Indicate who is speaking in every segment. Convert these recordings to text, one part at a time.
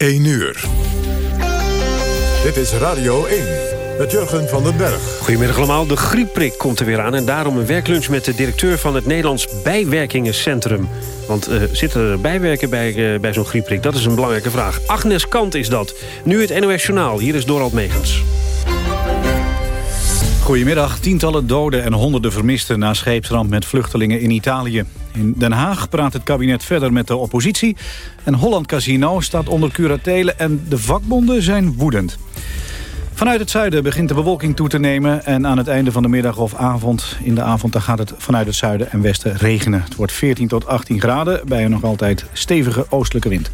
Speaker 1: 1 uur. Dit is Radio 1 met Jurgen van den Berg.
Speaker 2: Goedemiddag allemaal. De griepprik komt er weer aan... en daarom een werklunch met de directeur van het Nederlands Bijwerkingencentrum. Want uh, zitten er bijwerken bij, uh, bij zo'n griepprik? Dat is een belangrijke vraag. Agnes Kant is dat. Nu het NOS Journaal. Hier is Dorald Megens.
Speaker 3: Goedemiddag. Tientallen doden en honderden vermisten na scheepsramp met vluchtelingen in Italië. In Den Haag praat het kabinet verder met de oppositie. En Holland Casino staat onder curatele en de vakbonden zijn woedend. Vanuit het zuiden begint de bewolking toe te nemen... en aan het einde van de middag of avond in de avond... dan gaat het vanuit het zuiden en westen regenen. Het wordt 14 tot 18 graden bij een nog altijd stevige oostelijke wind.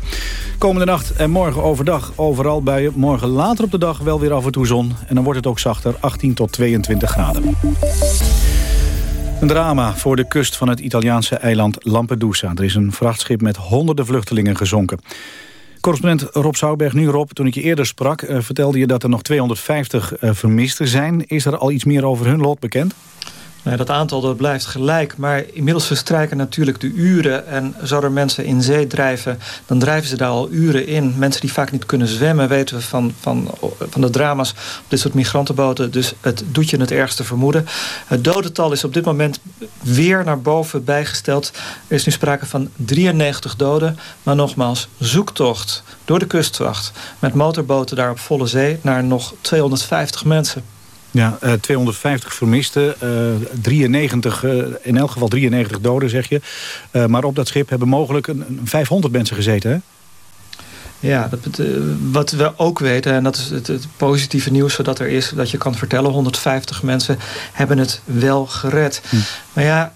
Speaker 3: Komende nacht en morgen overdag overal buien. Morgen later op de dag wel weer af en toe zon. En dan wordt het ook zachter 18 tot 22 graden. Een drama voor de kust van het Italiaanse eiland Lampedusa. Er is een vrachtschip met honderden vluchtelingen gezonken. Correspondent Rob Zouwberg, nu Rob, toen ik je eerder sprak... Uh, vertelde je dat er nog 250 uh, vermisten zijn. Is er al iets meer over hun lot bekend?
Speaker 4: Nee, dat aantal dat blijft gelijk. Maar inmiddels verstrijken natuurlijk de uren. En zo er mensen in zee drijven, dan drijven ze daar al uren in. Mensen die vaak niet kunnen zwemmen, weten we van, van, van de drama's op dit soort migrantenboten. Dus het doet je het ergste vermoeden. Het dodental is op dit moment weer naar boven bijgesteld. Er is nu sprake van 93 doden. Maar nogmaals, zoektocht door de kustwacht. Met motorboten daar op volle zee naar nog 250 mensen.
Speaker 3: Ja, uh, 250 vermisten, uh, 93, uh, in elk geval 93 doden zeg je. Maar op dat schip hebben mogelijk een 500 mensen gezeten hè?
Speaker 4: Ja, dat, wat we ook weten, en dat is het, het, positieve nieuws dat er is... dat je kan vertellen, 150 mensen hebben het wel gered. Hm. Maar ja,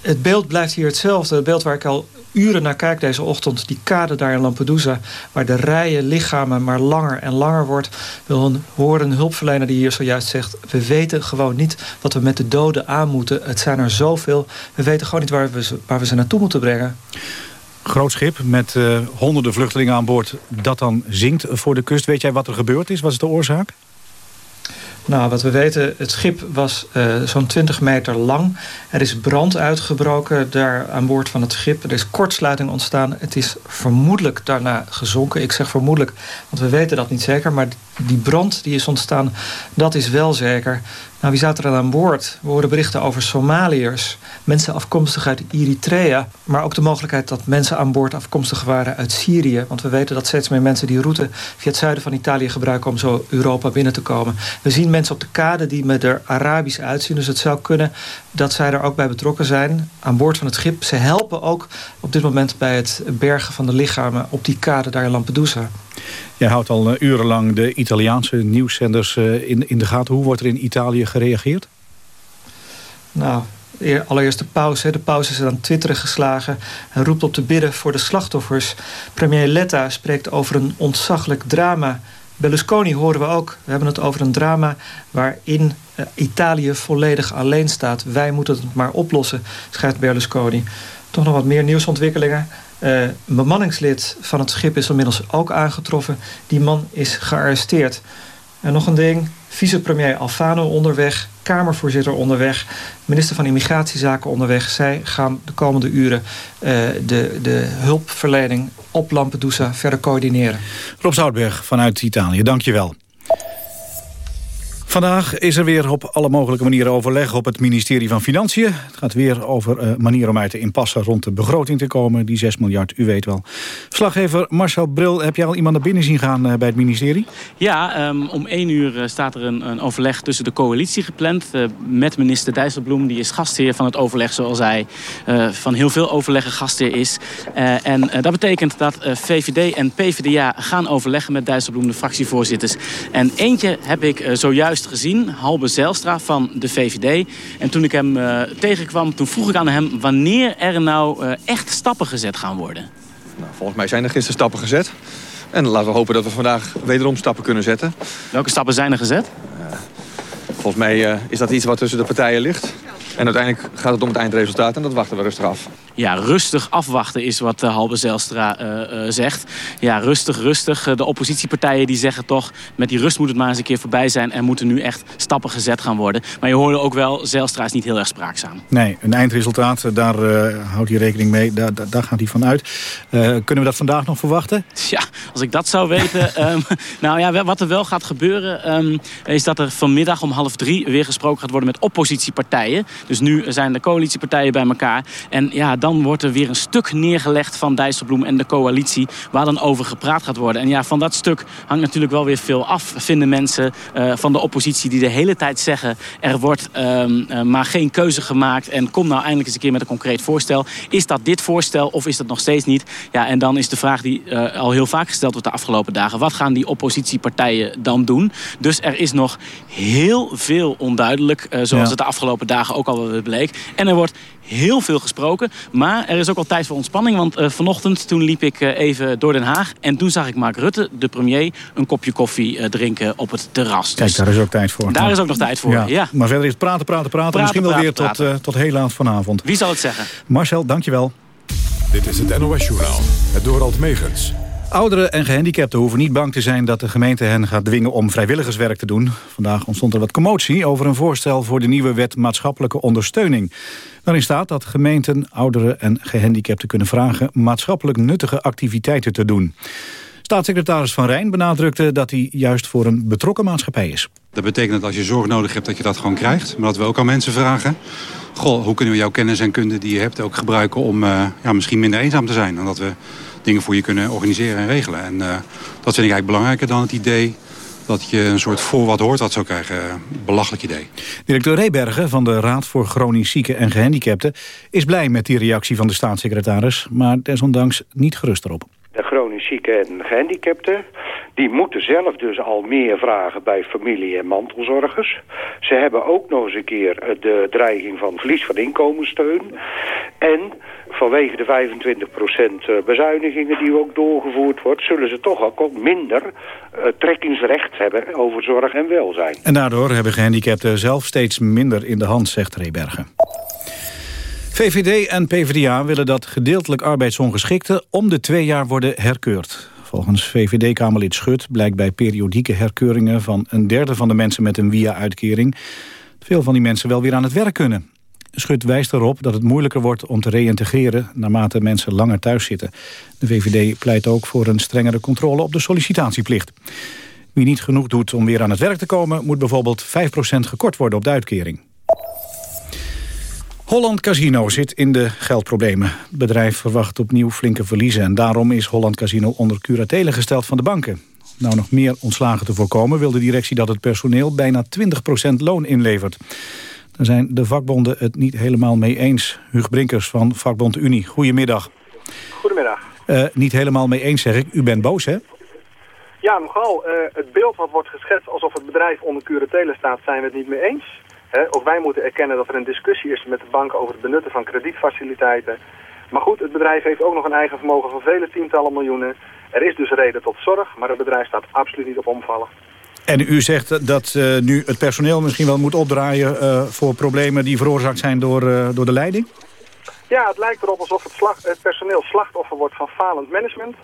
Speaker 4: het beeld blijft hier hetzelfde. Het beeld waar ik al uren naar kijk deze ochtend. Die kade daar in Lampedusa, waar de rijen lichamen maar langer en langer wordt. We horen een hulpverlener die hier zojuist zegt... we weten gewoon niet wat we met de doden aan moeten. Het zijn er zoveel. We weten gewoon niet waar we ze, waar we ze naartoe moeten brengen.
Speaker 3: Groot schip met uh, honderden vluchtelingen aan boord dat dan zinkt voor de kust. Weet jij wat er gebeurd is? Wat is de oorzaak?
Speaker 4: Nou, wat we weten, het schip was uh, zo'n 20 meter lang. Er is brand uitgebroken daar aan boord van het schip. Er is kortsluiting ontstaan. Het is vermoedelijk daarna gezonken. Ik zeg vermoedelijk, want we weten dat niet zeker. Maar die brand die is ontstaan, dat is wel zeker. Nou, wie zaten er aan boord? We horen berichten over Somaliërs. Mensen afkomstig uit Eritrea. Maar ook de mogelijkheid dat mensen aan boord afkomstig waren uit Syrië. Want we weten dat steeds meer mensen die route via het zuiden van Italië gebruiken... om zo Europa binnen te komen. We zien mensen op de kade die met er Arabisch uitzien. Dus het zou kunnen dat zij er ook bij betrokken zijn. Aan boord van het schip. Ze helpen ook op dit moment bij het bergen van de lichamen... op die kade daar in Lampedusa.
Speaker 3: Jij houdt al uh, urenlang de Italiaanse nieuwszenders uh, in, in de gaten. Hoe wordt er in Italië gereageerd?
Speaker 4: Nou, allereerst de paus. De paus is aan Twitter geslagen en roept op te bidden voor de slachtoffers. Premier Letta spreekt over een ontzaglijk drama. Berlusconi horen we ook. We hebben het over een drama waarin uh, Italië volledig alleen staat. Wij moeten het maar oplossen, schrijft Berlusconi. Toch nog wat meer nieuwsontwikkelingen. Uh, een bemanningslid van het schip is inmiddels ook aangetroffen. Die man is gearresteerd. En nog een ding, vicepremier Alfano onderweg, Kamervoorzitter onderweg... minister van Immigratiezaken onderweg. Zij gaan de komende uren uh, de, de hulpverlening op Lampedusa verder coördineren.
Speaker 3: Rob Zoutberg vanuit Italië, dank je wel. Vandaag is er weer op alle mogelijke manieren overleg op het ministerie van Financiën. Het gaat weer over uh, manieren om uit de impasse rond de begroting te komen. Die 6 miljard, u weet wel. Verslaggever Marcel Bril, heb jij al iemand naar binnen zien gaan uh, bij het ministerie?
Speaker 5: Ja, um, om 1 uur uh, staat er een, een, overleg tussen de coalitie gepland... met minister Dijsselbloem. Die is gastheer van het overleg, zoals hij van heel veel overleggen gastheer is. en dat betekent dat VVD en PvdA gaan overleggen met Dijsselbloem, de fractievoorzitters. En eentje heb ik zojuist gezien, Halbe Zijlstra van de VVD. En toen ik hem uh, tegenkwam, toen vroeg ik aan hem wanneer er nou uh, echt stappen gezet gaan worden.
Speaker 6: Nou, volgens mij zijn er gisteren stappen gezet. En laten we hopen dat we vandaag wederom stappen kunnen zetten.
Speaker 5: Welke stappen zijn er gezet?
Speaker 6: Uh, volgens mij is dat iets wat tussen de partijen ligt. En uiteindelijk gaat het om het eindresultaat en dat wachten we rustig af.
Speaker 5: Ja, rustig afwachten is wat uh, Halbe Zelstra uh, uh, zegt. Ja, rustig, rustig. De oppositiepartijen die zeggen toch... met die rust moet het maar eens een keer voorbij zijn... en moeten nu echt stappen gezet gaan worden. Maar je hoorde ook wel, Zelstra is niet heel erg spraakzaam.
Speaker 3: Nee, een eindresultaat, daar houdt hij rekening mee. Daar, daar, daar gaat hij van uit. kunnen we dat vandaag nog verwachten?
Speaker 5: Ja, als ik dat zou weten... um, nou ja, wat er wel gaat gebeuren... Um, is dat er vanmiddag om half drie weer gesproken gaat worden met oppositiepartijen. Dus nu zijn de coalitiepartijen bij elkaar. En ja, dan wordt er weer een stuk neergelegd van Dijsselbloem en de coalitie... waar dan over gepraat gaat worden. En ja, van dat stuk hangt natuurlijk wel weer veel af, vinden mensen uh, van de oppositie... die de hele tijd zeggen, er wordt um, uh, maar geen keuze gemaakt... en kom nou eindelijk eens een keer met een concreet voorstel. Is dat dit voorstel of is dat nog steeds niet? Ja, en dan is de vraag die uh, al heel vaak gesteld wordt de afgelopen dagen... wat gaan die oppositiepartijen dan doen? Dus er is nog heel veel onduidelijk, zoals ja. het de afgelopen dagen ook al bleek. En er wordt heel veel gesproken. Maar er is ook al tijd voor ontspanning. Want uh, vanochtend toen liep ik uh, even door Den Haag. En toen zag ik Mark Rutte, de premier, een kopje koffie uh, drinken op het terras.
Speaker 3: Kijk, dus daar is ook tijd voor.
Speaker 5: Daar is ook nog tijd voor, ja. ja.
Speaker 3: Maar verder is het praten, praten, praten. praten Misschien wel weer praten. Tot, tot heel laat vanavond.
Speaker 5: Wie zal het zeggen?
Speaker 3: Marcel, dankjewel.
Speaker 1: Dit is het NOS Journaal. Het Dorald Megens.
Speaker 3: Ouderen en gehandicapten hoeven niet bang te zijn dat de gemeente hen gaat dwingen om vrijwilligerswerk te doen. Vandaag ontstond er wat commotie over een voorstel voor de nieuwe wet maatschappelijke ondersteuning. Daarin staat dat gemeenten ouderen en gehandicapten kunnen vragen maatschappelijk nuttige activiteiten te doen. Staatssecretaris Van Rijn benadrukte dat hij juist voor een betrokken maatschappij is.
Speaker 7: Dat betekent dat als je zorg nodig hebt dat je dat gewoon krijgt. Maar dat we ook aan mensen vragen. Goh, hoe kunnen we jouw kennis en kunde die je hebt ook gebruiken om uh, ja, misschien minder eenzaam te zijn. En dat we dingen voor je kunnen organiseren en regelen. En uh, dat vind ik eigenlijk belangrijker dan het idee dat je een soort voor wat hoort wat zou krijgen. Belachelijk idee.
Speaker 3: Directeur Rebergen van de Raad voor Chronisch Zieken en Gehandicapten... is blij met die reactie van de staatssecretaris... maar desondanks niet gerust erop.
Speaker 8: De chronisch zieken en gehandicapten... die moeten zelf dus al meer vragen bij familie- en mantelzorgers. Ze hebben ook nog eens een keer de dreiging van verlies van inkomenssteun. En vanwege de 25% bezuinigingen die ook doorgevoerd wordt... zullen ze toch ook minder uh, trekkingsrecht hebben over zorg en welzijn.
Speaker 3: En daardoor hebben gehandicapten zelf steeds minder in de hand, zegt Rebergen. VVD en PvdA willen dat gedeeltelijk arbeidsongeschikten om de twee jaar worden herkeurd. Volgens VVD-Kamerlid Schut blijkt bij periodieke herkeuringen van een derde van de mensen met een via-uitkering veel van die mensen wel weer aan het werk kunnen. Schut wijst erop dat het moeilijker wordt om te reïntegreren naarmate mensen langer thuis zitten. De VVD pleit ook voor een strengere controle op de sollicitatieplicht. Wie niet genoeg doet om weer aan het werk te komen... moet bijvoorbeeld 5% gekort worden op de uitkering. Holland Casino zit in de geldproblemen. Het bedrijf verwacht opnieuw flinke verliezen... en daarom is Holland Casino onder curatele gesteld van de banken. Om nou nog meer ontslagen te voorkomen... wil de directie dat het personeel bijna 20% loon inlevert. Daar zijn de vakbonden het niet helemaal mee eens. Huug Brinkers van vakbond Unie, goedemiddag.
Speaker 9: Goedemiddag.
Speaker 3: Uh, niet helemaal mee eens zeg ik, u bent boos hè?
Speaker 9: Ja, nogal. Uh, het beeld wat wordt geschetst alsof het bedrijf onder curatele staat... zijn we het niet mee eens. He, ook wij moeten erkennen dat er een discussie is met de bank over het benutten van kredietfaciliteiten. Maar goed, het bedrijf heeft ook nog een eigen vermogen van vele tientallen miljoenen. Er is dus reden tot zorg, maar het bedrijf staat absoluut niet op omvallen.
Speaker 3: En u zegt dat uh, nu het personeel misschien wel moet opdraaien uh, voor problemen die veroorzaakt zijn door, uh, door de leiding?
Speaker 9: Ja, het lijkt erop alsof het, slag, het personeel slachtoffer wordt van falend management.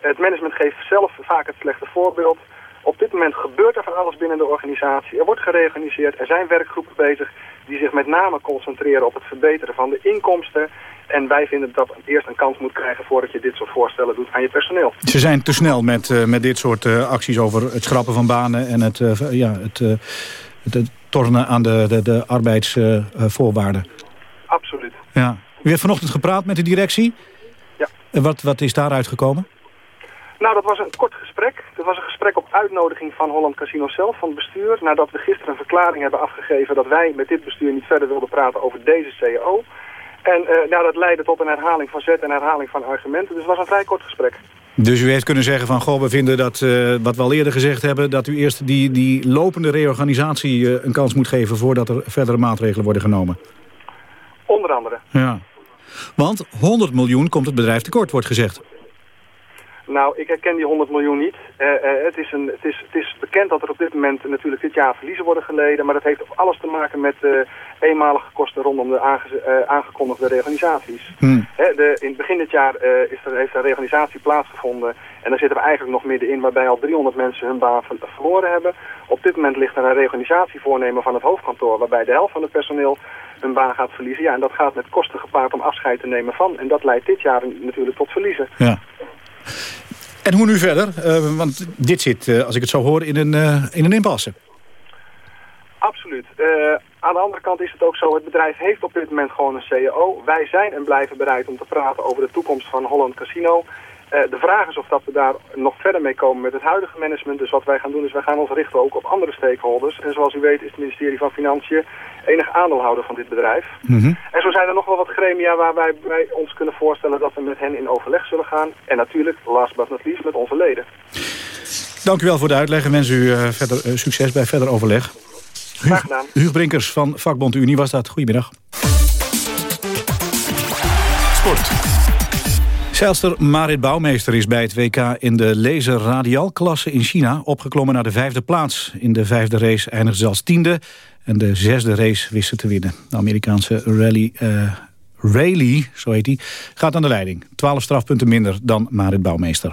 Speaker 9: Het management geeft zelf vaak het slechte voorbeeld. Op dit moment gebeurt er van alles binnen de organisatie. Er wordt gereorganiseerd. Er zijn werkgroepen bezig die zich met name concentreren op het verbeteren van de inkomsten. En wij vinden dat het eerst een kans moet krijgen voordat je dit soort voorstellen doet aan je personeel.
Speaker 3: Ze zijn te snel met, uh, met dit soort uh, acties over het schrappen van banen en het, uh, ja, het, het, het, tornen aan de, de, de arbeidsvoorwaarden.
Speaker 9: Absoluut.
Speaker 3: Ja. U heeft vanochtend gepraat met de directie.
Speaker 9: Ja.
Speaker 3: En wat, wat is daaruit gekomen?
Speaker 9: Nou, dat was een kort gesprek. Dat was een gesprek op uitnodiging van Holland Casino zelf, van het bestuur. Nadat we gisteren een verklaring hebben afgegeven dat wij met dit bestuur niet verder wilden praten over deze CEO. En uh, nou, dat leidde tot een herhaling van zet en herhaling van argumenten. Dus het was een vrij kort gesprek.
Speaker 3: Dus u heeft kunnen zeggen van, goh, we vinden dat, uh, wat we al eerder gezegd hebben... dat u eerst die, die lopende reorganisatie uh, een kans moet geven... voordat er verdere maatregelen worden genomen.
Speaker 9: Onder andere.
Speaker 3: Ja. Want 100 miljoen komt het bedrijf tekort, wordt gezegd.
Speaker 9: Nou, ik herken die 100 miljoen niet. Uh, uh, het, is een, het, is, het is bekend dat er op dit moment natuurlijk dit jaar verliezen worden geleden. Maar dat heeft alles te maken met uh, eenmalige kosten rondom de aange aangekondigde reorganisaties. Hmm. de, in het begin dit jaar is er, heeft er een reorganisatie plaatsgevonden. En daar zitten we eigenlijk nog middenin waarbij al 300 mensen hun baan verloren hebben. Op dit moment ligt er een reorganisatie voornemen van het hoofdkantoor... waarbij de helft van het personeel hun baan gaat verliezen. Ja, en dat gaat met kosten gepaard om afscheid te nemen van. En dat leidt dit jaar natuurlijk tot verliezen.
Speaker 3: Ja. En hoe nu verder? Uh, want dit zit, uh, als ik het zo hoor, in een, uh, in een impasse.
Speaker 9: Absoluut. aan de andere kant is het ook zo, het bedrijf heeft op dit moment gewoon een CEO. Wij zijn en blijven bereid om te praten over de toekomst van Holland Casino. De vraag is of dat we daar nog verder mee komen met het huidige management. Dus wat wij gaan doen is wij gaan ons richten ook op andere stakeholders. En zoals u weet is het ministerie van Financiën enig aandeelhouder van dit bedrijf. Mm -hmm. En zo zijn er nog wel wat gremia waar wij, wij ons kunnen voorstellen dat we met hen in overleg zullen gaan. En natuurlijk, last but not least, met onze leden.
Speaker 3: Dank u wel voor de uitleg en wens u uh, verder, uh, succes bij verder overleg.
Speaker 9: Graag gedaan.
Speaker 3: Huug Brinkers van vakbond Unie was dat. Goedemiddag. Sport. Zeilster Marit Bouwmeester is bij het WK in de laser radial klasse in China opgeklommen naar de vijfde plaats. In de vijfde race eindigde ze als tiende en de zesde race wist ze te winnen. De Amerikaanse rally, uh, zo heet hij, gaat aan de leiding. Twaalf strafpunten minder dan Marit Bouwmeester.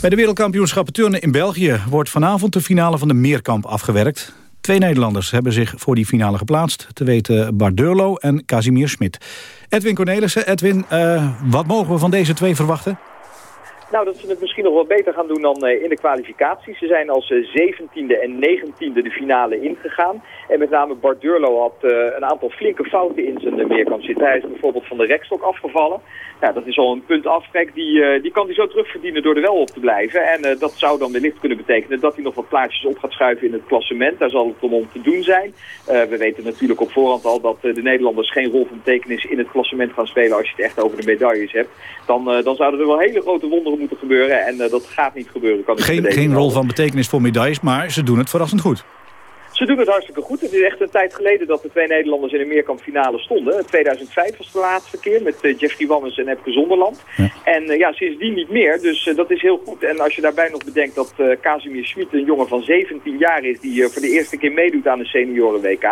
Speaker 3: Bij de wereldkampioenschappen turnen in België wordt vanavond de finale van de meerkamp afgewerkt. Twee Nederlanders hebben zich voor die finale geplaatst. Te weten Bardurlo en Casimir Smit. Edwin Cornelissen, Edwin, uh, wat mogen we van deze twee verwachten?
Speaker 10: Nou, dat ze het misschien nog wel beter gaan doen dan uh, in de kwalificatie. Ze zijn als uh, 17e en 19e de finale ingegaan. En met name Bart Durlo had uh, een aantal flinke fouten in zijn meerkamp zitten. Hij is bijvoorbeeld van de rekstok afgevallen. Ja, dat is al een punt aftrek. Die, die kan hij zo terugverdienen door er wel op te blijven. En dat zou dan wellicht kunnen betekenen dat hij nog wat plaatsjes op gaat schuiven in het klassement. Daar zal het om, om te doen zijn. we weten natuurlijk op voorhand al dat de Nederlanders geen rol van betekenis in het klassement gaan spelen als je het echt over de medailles hebt. Dan, dan zouden er wel hele grote wonderen moeten gebeuren. En uh, dat gaat niet gebeuren. Kan
Speaker 3: geen, geen rol van betekenis voor medailles, maar ze doen het verrassend goed.
Speaker 10: Ze doen het hartstikke goed. Het is echt een tijd geleden dat de twee Nederlanders in de meerkampfinale stonden. 2005 was de laatste keer met uh, Jeffrey Wammes en Epke Zonderland. Ja. En uh, ja, sindsdien niet meer, dus uh, dat is heel goed. En als je daarbij nog bedenkt dat Casimir Schmid een jongen van 17 jaar is... die voor de eerste keer meedoet aan de senioren-WK...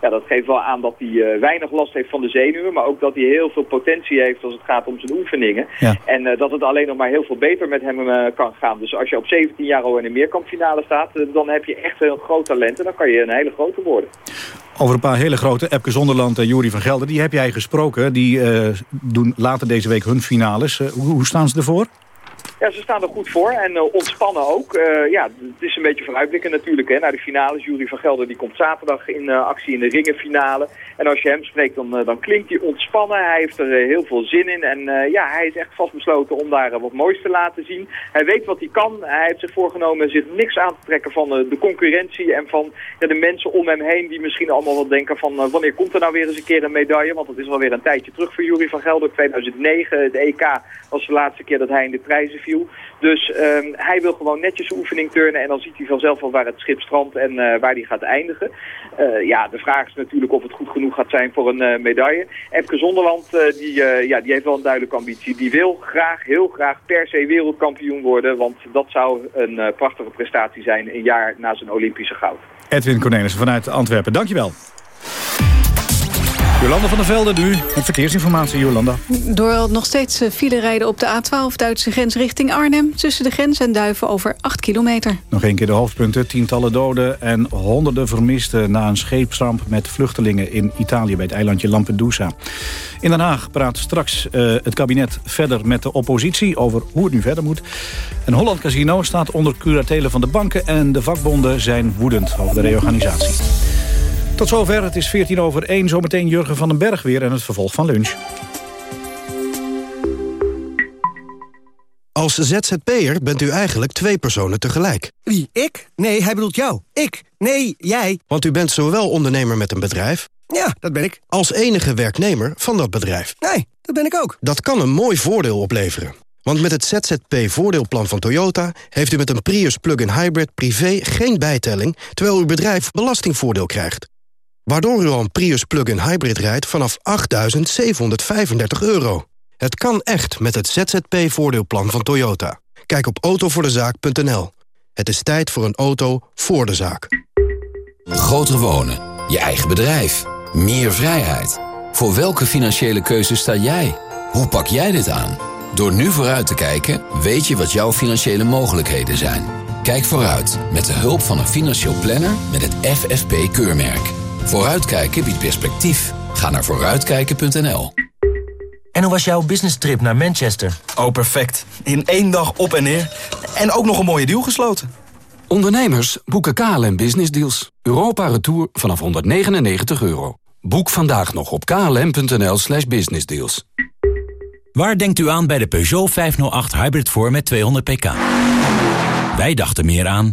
Speaker 10: ja, dat geeft wel aan dat hij weinig last heeft van de zenuwen... maar ook dat hij heel veel potentie heeft als het gaat om zijn oefeningen. Ja. En dat het alleen nog maar heel veel beter met hem kan gaan. Dus als je op 17 jaar al in de meerkampfinale staat... dan heb je echt een groot talent en dan kan je een hele grote worden.
Speaker 3: Over een paar hele grote, Epke Zonderland en Jury van Gelder... die heb jij gesproken. Die uh, doen later deze week hun finales. Uh, hoe, hoe staan ze ervoor?
Speaker 10: Ja, ze staan er goed voor en uh, ontspannen ook. Uh, ja, het is een beetje vooruitblikken natuurlijk hè, naar de finales. Jury van Gelder die komt zaterdag in uh, actie in de ringenfinale. En als je hem spreekt, dan, dan klinkt hij ontspannen. Hij heeft er heel veel zin in. En ja, hij is echt vastbesloten om daar wat moois te laten zien. Hij weet wat hij kan. Hij heeft zich voorgenomen zich niks aan te trekken van de concurrentie... en van ja, de mensen om hem heen die misschien allemaal wel denken van... wanneer komt er nou weer eens een keer een medaille? Want het is alweer een tijdje terug voor Jury van Gelder. 2009, het EK was de laatste keer dat hij in de prijzen viel. Dus um, hij wil gewoon netjes oefening turnen en dan ziet hij vanzelf wel waar het schip strandt en uh, waar hij gaat eindigen. Uh, ja, de vraag is natuurlijk of het goed genoeg gaat zijn voor een uh, medaille. Epke Zonderland, die, ja, die heeft wel een duidelijke ambitie. Die wil graag, heel graag per se wereldkampioen worden, want dat zou een prachtige prestatie zijn een jaar na zijn Olympische goud.
Speaker 3: Edwin Cornelissen vanuit Antwerpen, dankjewel. Jolanda van der Velde nu met verkeersinformatie, Jolanda.
Speaker 11: Door nog steeds eh, file rijden op de A12 Duitse grens richting Arnhem... tussen de grens en Duiven over 8 kilometer.
Speaker 3: Nog een keer de hoofdpunten. Tientallen doden en honderden vermisten... na een scheepsramp met vluchtelingen in Italië... bij het eilandje Lampedusa. In Den Haag praat straks uh, het kabinet verder met de oppositie... over hoe het nu verder moet. En Holland Casino staat onder curatelen van de banken... en de vakbonden zijn woedend over de reorganisatie. Tot zover, het is 14 over 1. Zometeen Jurgen van den Berg weer en het vervolg van lunch.
Speaker 12: Als ZZP'er bent u eigenlijk twee personen tegelijk.
Speaker 13: Wie, ik? Nee, hij bedoelt jou. Ik? Nee, jij.
Speaker 12: Want u bent zowel ondernemer met een bedrijf...
Speaker 13: Ja, dat ben ik.
Speaker 12: ...als enige werknemer van dat bedrijf.
Speaker 13: Nee, dat ben ik ook.
Speaker 12: Dat kan een mooi voordeel opleveren. Want met het ZZP-voordeelplan van Toyota... heeft u met een Prius plug-in hybrid privé geen bijtelling... terwijl uw bedrijf belastingvoordeel krijgt. Waardoor u een Prius plug-in hybrid rijdt vanaf 8.735 euro. Het kan echt met het ZZP-voordeelplan van Toyota. Kijk op autovoordezaak.nl. Het is tijd voor een auto voor de zaak.
Speaker 14: Groter wonen, je eigen bedrijf, meer vrijheid. Voor welke financiële keuze sta jij? Hoe pak jij dit aan? Door nu vooruit te kijken, weet je wat jouw financiële mogelijkheden zijn. Kijk vooruit met de hulp van een financieel planner met het FFP-keurmerk. Vooruitkijken biedt perspectief. Ga naar vooruitkijken.nl.
Speaker 15: En hoe was jouw business trip naar Manchester?
Speaker 16: Oh, perfect. In één dag op en neer. En ook nog een mooie deal gesloten.
Speaker 17: Ondernemers boeken KLM Business Deals. Europa Retour vanaf 199 euro. Boek vandaag nog op klm.nl slash businessdeals.
Speaker 18: Waar denkt u aan bij de Peugeot 508 Hybrid voor met 200 pk? Wij dachten meer aan...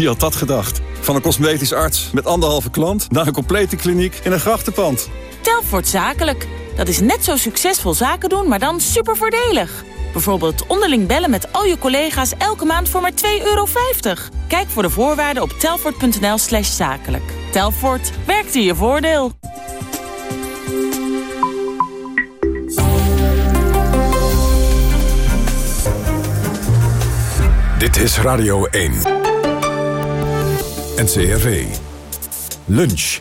Speaker 19: Wie had dat gedacht? Van een cosmetisch arts met anderhalve klant... naar een complete kliniek in een grachtenpand.
Speaker 20: Telfort zakelijk. Dat is net zo succesvol zaken doen, maar dan super voordelig. Bijvoorbeeld onderling bellen met al je collega's elke maand voor maar 2,50 euro. Kijk voor de voorwaarden op telfort.nl slash zakelijk. Telfort, werkt in je voordeel.
Speaker 1: Dit is Radio 1. NCRV. Lunch.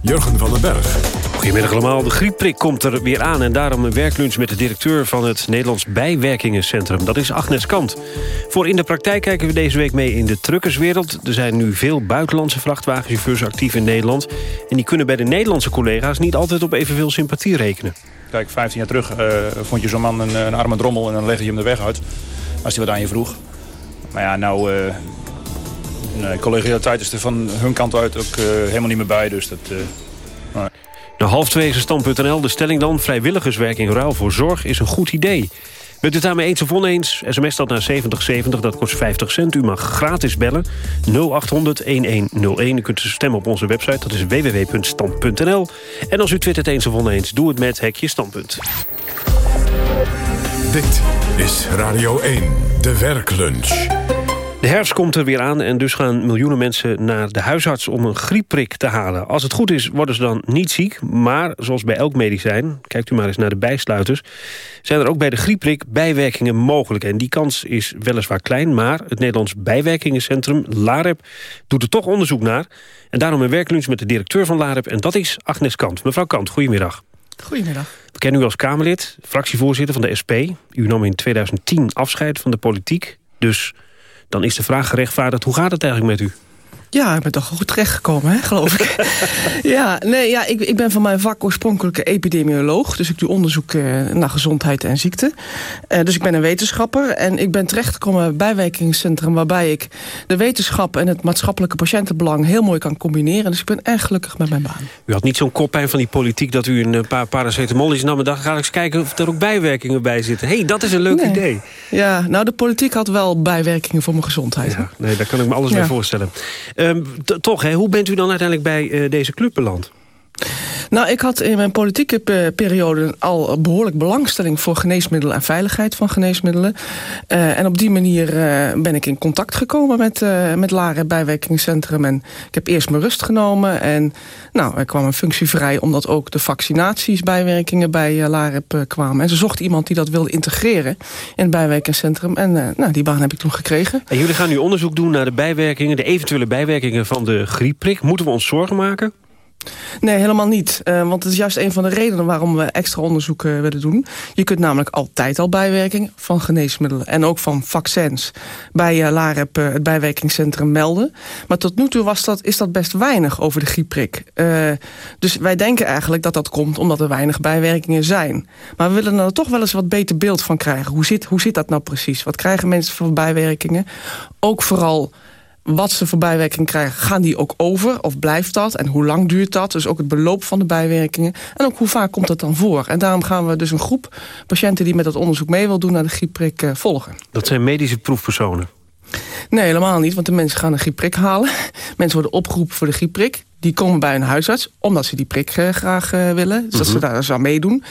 Speaker 1: Jurgen van den Berg.
Speaker 2: Goedemiddag allemaal. De griepprik komt er weer aan... en daarom een werklunch met de directeur van het Nederlands Bijwerkingencentrum. Dat is Agnes Kant. Voor In de Praktijk kijken we deze week mee in de truckerswereld. Er zijn nu veel buitenlandse vrachtwagenchauffeurs actief in Nederland. En die kunnen bij de Nederlandse collega's niet altijd op evenveel sympathie rekenen.
Speaker 21: Kijk, 15 jaar terug uh, vond je zo'n man een, een, arme drommel en dan leg je hem de weg uit. Als hij wat aan je vroeg. Maar ja, nou... Uh, nee, collegialiteit is er van hun kant uit ook uh, helemaal niet meer bij. Dus dat...
Speaker 2: De twee is stand.nl. De stelling dan, vrijwilligerswerk in ruil voor zorg is een goed idee. Bent u het daarmee eens of oneens? SMS dat naar 7070, dat kost 50 cent. U mag gratis bellen. 0800-1101. U kunt stemmen op onze website, dat is www.stand.nl. En als u twittert eens of oneens, doe het met Hekje Standpunt.
Speaker 1: Dit is Radio 1, de werklunch.
Speaker 2: De herfst komt er weer aan en dus gaan miljoenen mensen naar de huisarts om een griepprik te halen. Als het goed is worden ze dan niet ziek, maar zoals bij elk medicijn, kijkt u maar eens naar de bijsluiters, zijn er ook bij de griepprik bijwerkingen mogelijk. En die kans is weliswaar klein, maar het Nederlands Bijwerkingencentrum, LAREP, doet er toch onderzoek naar. En daarom een werklunch met de directeur van LAREP en dat is Agnes Kant. Mevrouw Kant, goedemiddag.
Speaker 22: Goedemiddag.
Speaker 2: We kennen u als Kamerlid, fractievoorzitter van de SP. U nam in 2010 afscheid van de politiek, dus dan is de vraag gerechtvaardigd... hoe gaat het eigenlijk met u?
Speaker 22: Ja, ik ben toch goed terechtgekomen, hè, geloof ik. ja, nee, ja, ik, ik ben van mijn vak oorspronkelijke epidemioloog. Dus ik doe onderzoek eh, naar gezondheid en ziekte. Uh, dus ik ben een wetenschapper. En ik ben terechtgekomen bij een bijwerkingscentrum... waarbij ik de wetenschap en het maatschappelijke patiëntenbelang... heel mooi kan combineren. Dus ik ben erg gelukkig met mijn baan.
Speaker 2: U had niet zo'n koppijn van die politiek... dat u een paar paracetamolletjes nam en dacht... ga eens kijken of er ook bijwerkingen bij zitten. Hé, hey, dat is een leuk
Speaker 22: nee.
Speaker 2: idee.
Speaker 22: Ja, nou, de politiek had wel bijwerkingen voor mijn gezondheid.
Speaker 2: Ja, nee, daar kan ik me alles ja. bij voorstellen. Um, toch, hè, hoe bent u dan uiteindelijk bij uh, deze club beland?
Speaker 22: Nou, ik had in mijn politieke periode al behoorlijk belangstelling voor geneesmiddelen en veiligheid van geneesmiddelen. Uh, en op die manier uh, ben ik in contact gekomen met, uh, met Laren Bijwerkingscentrum. En ik heb eerst mijn rust genomen en nou, er kwam een functie vrij omdat ook de vaccinaties bijwerkingen bij LAREP kwamen. En ze zochten iemand die dat wilde integreren in het bijwerkingscentrum. En nou, die baan heb ik toen gekregen.
Speaker 2: En jullie gaan nu onderzoek doen naar de bijwerkingen, de eventuele bijwerkingen van de griepprik. Moeten we ons zorgen maken?
Speaker 22: Nee, helemaal niet. Uh, want het is juist een van de redenen waarom we extra onderzoek uh, willen doen. Je kunt namelijk altijd al bijwerking van geneesmiddelen... en ook van vaccins bij uh, LAREP, het bijwerkingscentrum, melden. Maar tot nu toe was dat, is dat best weinig over de griepprik. dus wij denken eigenlijk dat dat komt omdat er weinig bijwerkingen zijn. Maar we willen er toch wel eens wat beter beeld van krijgen. Hoe zit, hoe zit dat nou precies? Wat krijgen mensen voor bijwerkingen? Ook vooral wat ze voor bijwerking krijgen, gaan die ook over? Of blijft dat? En hoe lang duurt dat? Dus ook het beloop van de bijwerkingen. En ook hoe vaak komt dat dan voor? En daarom gaan we dus een groep patiënten die met dat onderzoek mee wil doen... naar de griepprik uh, volgen.
Speaker 2: Dat zijn medische proefpersonen?
Speaker 22: Nee, helemaal niet, want de mensen gaan een griepprik halen. Mensen worden opgeroepen voor de griepprik die komen bij een huisarts omdat ze die prik eh, graag uh, willen. Dus dat ze mhm. daar zou meedoen.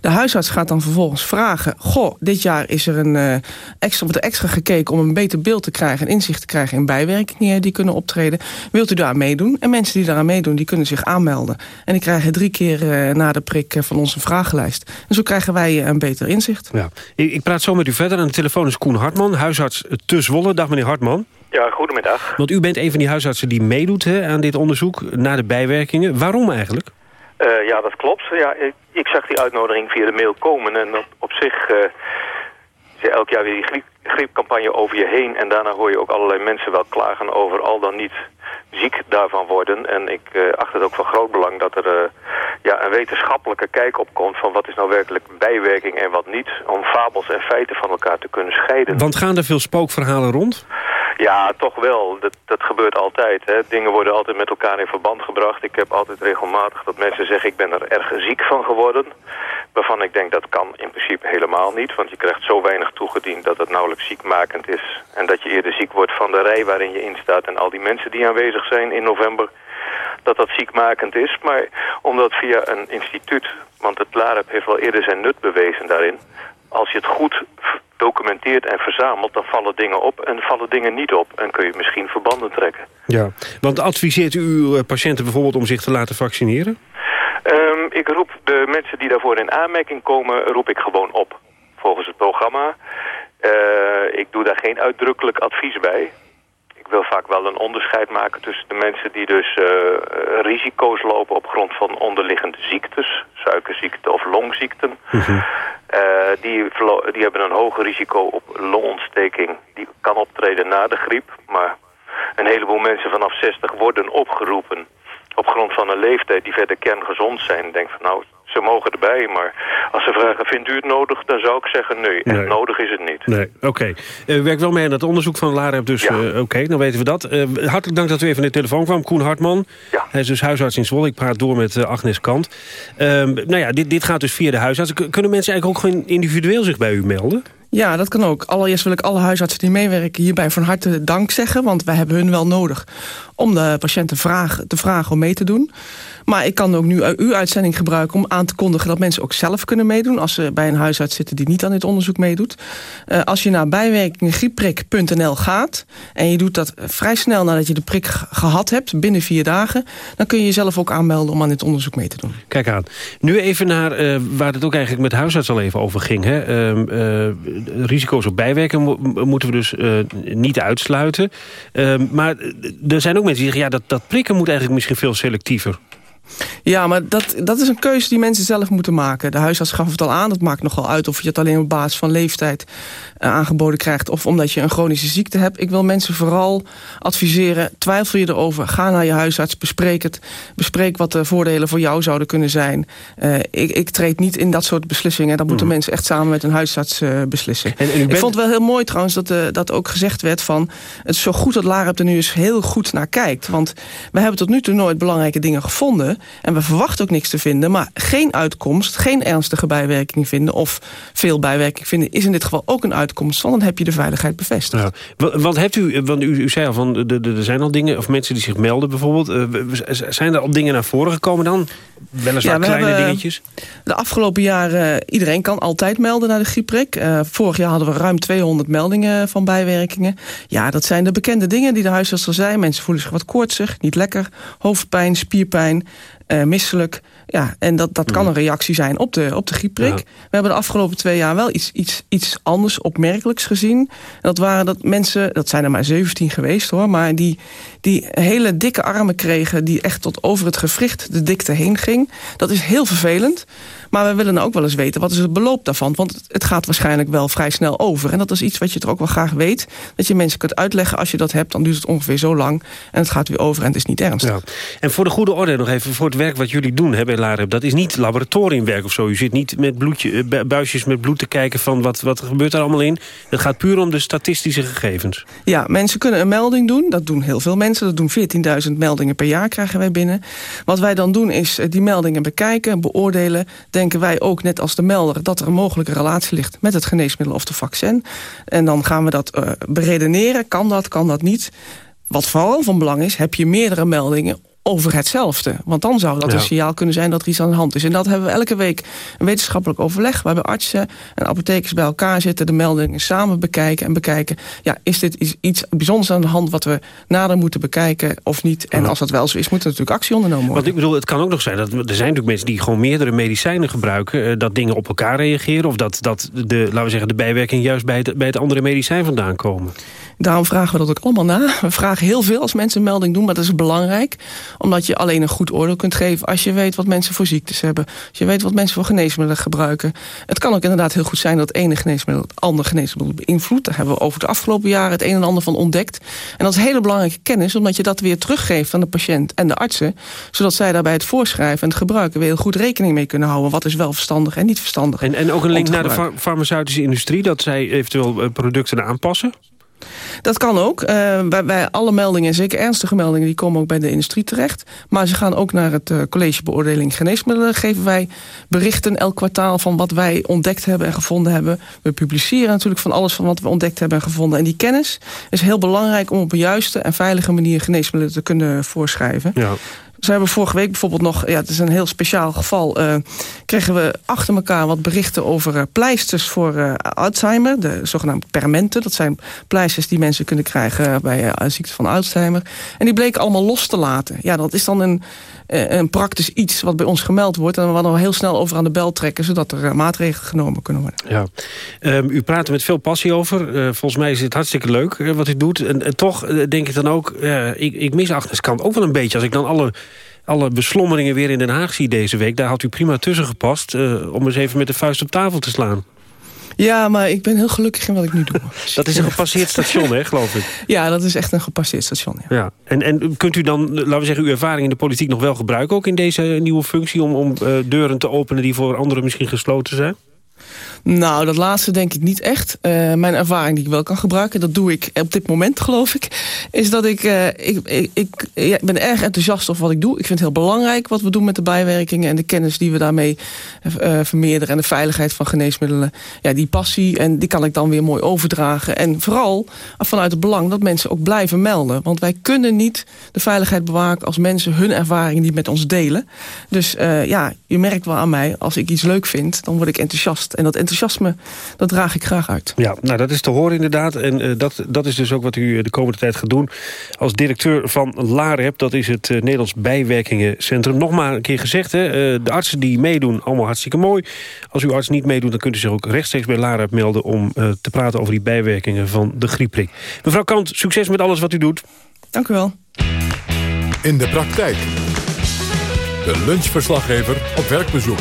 Speaker 22: De huisarts gaat dan vervolgens vragen... goh, dit jaar is er een uh, extra, wordt er extra gekeken om een beter beeld te krijgen... en inzicht te krijgen in bijwerkingen die kunnen optreden. Wilt u daar meedoen? En mensen die daaraan meedoen, die kunnen zich aanmelden. En die krijgen drie keer na de prik van ons een vragenlijst. En zo krijgen wij een beter inzicht.
Speaker 2: Ja. Ik, ik praat zo met u verder. Aan de telefoon is Koen Hartman, huisarts te Zwolle. Dag meneer Hartman.
Speaker 23: Ja, goedemiddag.
Speaker 2: Want u bent een van die huisartsen die meedoet hè, aan dit onderzoek naar de bijwerkingen. Waarom eigenlijk?
Speaker 23: Uh, ja, dat klopt. Ja, ik, ik, zag die uitnodiging via de mail komen en op, op zich... Uh, elk jaar weer die griep, griepcampagne over je heen... en daarna hoor je ook allerlei mensen wel klagen over al dan niet ziek daarvan worden. En ik uh, acht het ook van groot belang dat er uh, ja, een wetenschappelijke kijk op komt... van wat is nou werkelijk bijwerking en wat niet... om fabels en feiten van elkaar te kunnen scheiden.
Speaker 2: Want gaan er veel spookverhalen rond?
Speaker 23: Ja, toch wel. Dat, dat gebeurt altijd. Hè. Dingen worden altijd met elkaar in verband gebracht. Ik heb altijd regelmatig dat mensen zeggen... ik ben er erg ziek van geworden. Waarvan ik denk dat kan in principe helemaal niet. Want je krijgt zo weinig toegediend dat het nauwelijks ziekmakend is. En dat je eerder ziek wordt van de rij waarin je in staat... en al die mensen die aanwezig zijn in november dat dat ziekmakend is. Maar omdat via een instituut, want het LAREP heeft wel eerder zijn nut bewezen daarin... als je het goed documenteert en verzamelt, dan vallen dingen op en vallen dingen niet op. En kun je misschien verbanden trekken.
Speaker 2: Ja, want adviseert u uw eh, patiënten bijvoorbeeld om zich te laten vaccineren?
Speaker 23: Um, ik roep de mensen die daarvoor in aanmerking komen, roep ik gewoon op. Volgens het programma. Uh, ik doe daar geen uitdrukkelijk advies bij wil vaak wel een onderscheid maken tussen de mensen die dus uh, risico's lopen op grond van onderliggende ziektes, suikerziekte of longziekten. Mhm. uh, die, die hebben een hoger risico op longontsteking. Die kan optreden na de griep, maar een heleboel mensen vanaf 60 worden opgeroepen op grond van een leeftijd die verder kerngezond zijn. Denk van nou, ze mogen erbij, maar als ze vragen, vindt u het nodig? Dan zou ik zeggen, nee, nee. nodig is het niet.
Speaker 2: Nee, oké. Okay. Eh, u werkt wel mee aan het onderzoek van LAREP, dus ja. uh, oké, dan weten we dat. Uh, hartelijk dank dat u even in de telefoon kwam, Koen Hartman. Ja. Hij is dus huisarts in Zwolle. Ik praat door met Agnes Kant. Ehm, nou ja, dit, dit gaat dus via de huisarts. Kunnen mensen eigenlijk ook gewoon individueel zich bij u melden?
Speaker 22: Ja, dat kan ook. Allereerst wil ik alle huisartsen die meewerken hierbij van harte dank zeggen. Want wij hebben hun wel nodig om de patiënten vragen, te vragen om mee te doen. Maar ik kan ook nu uw uitzending gebruiken om aan te kondigen... dat mensen ook zelf kunnen meedoen als ze bij een huisarts zitten... die niet aan dit onderzoek meedoet. Uh, als je naar bijwerkinggrieprik.nl gaat... en je doet dat vrij snel nadat je de prik gehad hebt, binnen vier dagen... dan kun je jezelf ook aanmelden om aan dit onderzoek mee te doen.
Speaker 2: Kijk aan. Nu even naar uh, waar het ook eigenlijk met huisarts al even over ging. Hè? Uh, risico's op bijwerking moeten we dus niet uitsluiten. Ehm, maar er zijn ook mensen die zeggen... ja, dat, dat prikken moet eigenlijk misschien veel selectiever.
Speaker 22: Ja, maar dat, dat is een keuze die mensen zelf moeten maken. De huisarts gaf het al aan. Het maakt nogal uit of je het alleen op basis van leeftijd uh, aangeboden krijgt... of omdat je een chronische ziekte hebt. Ik wil mensen vooral adviseren, twijfel je erover... ga naar je huisarts, bespreek het. Bespreek wat de voordelen voor jou zouden kunnen zijn. Uh, ik, ik treed niet in dat soort beslissingen. Dat moeten mm. mensen echt samen met een huisarts uh, beslissen. En, en bent... Ik vond het wel heel mooi trouwens dat, dat ook gezegd werd van... het is zo goed dat Lara er nu eens heel goed naar kijkt. Want we hebben tot nu toe nooit belangrijke dingen gevonden... En we verwachten ook niks te vinden. Maar geen uitkomst, geen ernstige bijwerking vinden... of veel bijwerking vinden, is in dit geval ook een uitkomst van. Dan heb je de veiligheid bevestigd.
Speaker 2: Ja. Want hebt u, want u, u zei al van, er zijn al dingen... of mensen die zich melden bijvoorbeeld. Uh, zijn er al dingen naar voren gekomen dan? Weliswaar ja, kleine dingetjes?
Speaker 22: De afgelopen jaren, iedereen kan altijd melden naar de griepprik. Uh, vorig jaar hadden we ruim 200 meldingen van bijwerkingen. Ja, dat zijn de bekende dingen die de huisarts er zijn. Mensen voelen zich wat koortsig, niet lekker. Hoofdpijn, spierpijn uh, misselijk. Ja, en dat, dat kan een reactie zijn op de, op de griepprik. We hebben de afgelopen twee jaar wel iets, iets, iets anders opmerkelijks gezien. En dat waren dat mensen, dat zijn er maar 17 geweest hoor... maar die, die hele dikke armen kregen... die echt tot over het gewricht de dikte heen ging. Dat is heel vervelend. Maar we willen ook wel eens weten, wat is het beloop daarvan? Want het gaat waarschijnlijk wel vrij snel over. En dat is iets wat je toch ook wel graag weet. Dat je mensen kunt uitleggen, als je dat hebt... dan duurt het ongeveer zo lang en het gaat weer over en het is niet ernstig. Ja.
Speaker 2: En voor de goede orde nog even, voor het werk wat jullie doen... bij Lareb, dat is niet laboratoriumwerk of zo. U zit niet met bloedje, eh, buisjes met bloed te kijken van wat, wat gebeurt er allemaal in. Het gaat puur om de statistische gegevens.
Speaker 22: Ja, mensen kunnen een melding doen. Dat doen heel veel mensen. Dat doen 14.000 meldingen per jaar krijgen wij binnen. Wat wij dan doen is die meldingen bekijken, beoordelen. Denken wij ook, net als de melder, dat er een mogelijke relatie ligt met het geneesmiddel of de vaccin. En dan gaan we dat uh, beredeneren. Kan dat, kan dat niet? Wat vooral van belang is, heb je meerdere meldingen over hetzelfde. Want dan zou dat een signaal kunnen zijn dat er iets aan de hand is. En dat hebben we elke week een wetenschappelijk overleg... waarbij artsen en apothekers bij elkaar zitten... de meldingen samen bekijken en bekijken... ja, is dit iets bijzonders aan de hand wat we nader moeten bekijken of niet? En als dat wel zo is, moet er natuurlijk actie ondernomen worden.
Speaker 2: Want ik bedoel, het kan ook nog zijn... dat er zijn natuurlijk mensen die gewoon meerdere medicijnen gebruiken... Eh, dat dingen op elkaar reageren... of dat, dat de, laten we zeggen, de bijwerking juist bij het, bij het andere medicijn vandaan komen.
Speaker 22: Daarom vragen we dat ook allemaal na. We vragen heel veel als mensen een melding doen, maar dat is belangrijk. Omdat je alleen een goed oordeel kunt geven als je weet wat mensen voor ziektes hebben. Als je weet wat mensen voor geneesmiddelen gebruiken. Het kan ook inderdaad heel goed zijn dat het ene geneesmiddel het andere geneesmiddel beïnvloedt. Daar hebben we over de afgelopen jaren het een en ander van ontdekt. En dat is hele belangrijke kennis, omdat je dat weer teruggeeft aan de patiënt en de artsen. Zodat zij daarbij het voorschrijven en het gebruiken weer heel goed rekening mee kunnen houden. Wat is wel verstandig en niet verstandig.
Speaker 2: En, en ook een link naar de farmaceutische industrie, dat zij eventueel eh, producten aanpassen?
Speaker 22: Dat kan ook. Uh, alle meldingen, zeker ernstige meldingen... die komen ook bij de industrie terecht. Maar ze gaan ook naar het uh, college beoordeling geneesmiddelen. Geven wij berichten elk kwartaal van wat wij ontdekt hebben en gevonden hebben. We publiceren natuurlijk van alles van wat we ontdekt hebben en gevonden. En die kennis is heel belangrijk om op een juiste en veilige manier geneesmiddelen te kunnen voorschrijven. Ja. Ze hebben vorige week bijvoorbeeld nog, ja, het is een heel speciaal geval... Uh, kregen we achter elkaar wat berichten over uh, pleisters voor uh, Alzheimer. De zogenaamde permenten. Dat zijn pleisters die mensen kunnen krijgen bij ziekte van Alzheimer. En die bleken allemaal los te laten. Ja, dat is dan een, een praktisch iets wat bij ons gemeld wordt... en we dan heel snel over aan de bel trekken... zodat er maatregelen genomen kunnen worden.
Speaker 2: Ja. Um, u praat er met veel passie over. volgens mij is het hartstikke leuk wat u doet. En, toch denk ik dan ook... ik, ik mis Kant ook wel een beetje... als ik dan alle alle beslommeringen weer in Den Haag zie deze week... daar had u prima tussen gepast om eens even met de vuist op tafel te slaan.
Speaker 22: Ja, maar ik ben heel gelukkig in wat ik nu doe.
Speaker 2: dat is een gepasseerd station, hè, geloof ik?
Speaker 22: Ja, dat is echt een gepasseerd station, ja.
Speaker 2: ja. En, en kunt u dan, laten we zeggen, uw ervaring in de politiek nog wel gebruiken... ook in deze nieuwe functie om, om uh, deuren te openen die voor anderen misschien gesloten zijn?
Speaker 22: Nou, dat laatste denk ik niet echt. Uh, mijn ervaring die ik wel kan gebruiken, dat doe ik op dit moment geloof ik... is dat ik, uh, ik, ik, ik ben erg enthousiast over wat ik doe. Ik vind het heel belangrijk wat we doen met de bijwerkingen... en de kennis die we daarmee uh, vermeerderen... en de veiligheid van geneesmiddelen. Ja, die passie, en die kan ik dan weer mooi overdragen. En vooral vanuit het belang dat mensen ook blijven melden. Want wij kunnen niet de veiligheid bewaken... als mensen hun ervaringen niet met ons delen. Dus ja, je merkt wel aan mij, als ik iets leuk vind... dan word ik enthousiast. En dat enthousiasme, dat draag ik graag uit.
Speaker 2: Ja, nou dat is te horen inderdaad. En uh, dat, dat is dus ook wat u de komende tijd gaat doen. Als directeur van LAREP, dat is het uh, Nederlands Bijwerkingencentrum. Nog maar een keer gezegd, hè, uh, de artsen die meedoen, allemaal hartstikke mooi. Als uw arts niet meedoet, dan kunt u zich ook rechtstreeks bij LAREP melden... om te praten over die bijwerkingen van de griepprik. Mevrouw Kant, succes met alles wat u doet.
Speaker 22: Dank u wel.
Speaker 1: In de praktijk. De lunchverslaggever op werkbezoek.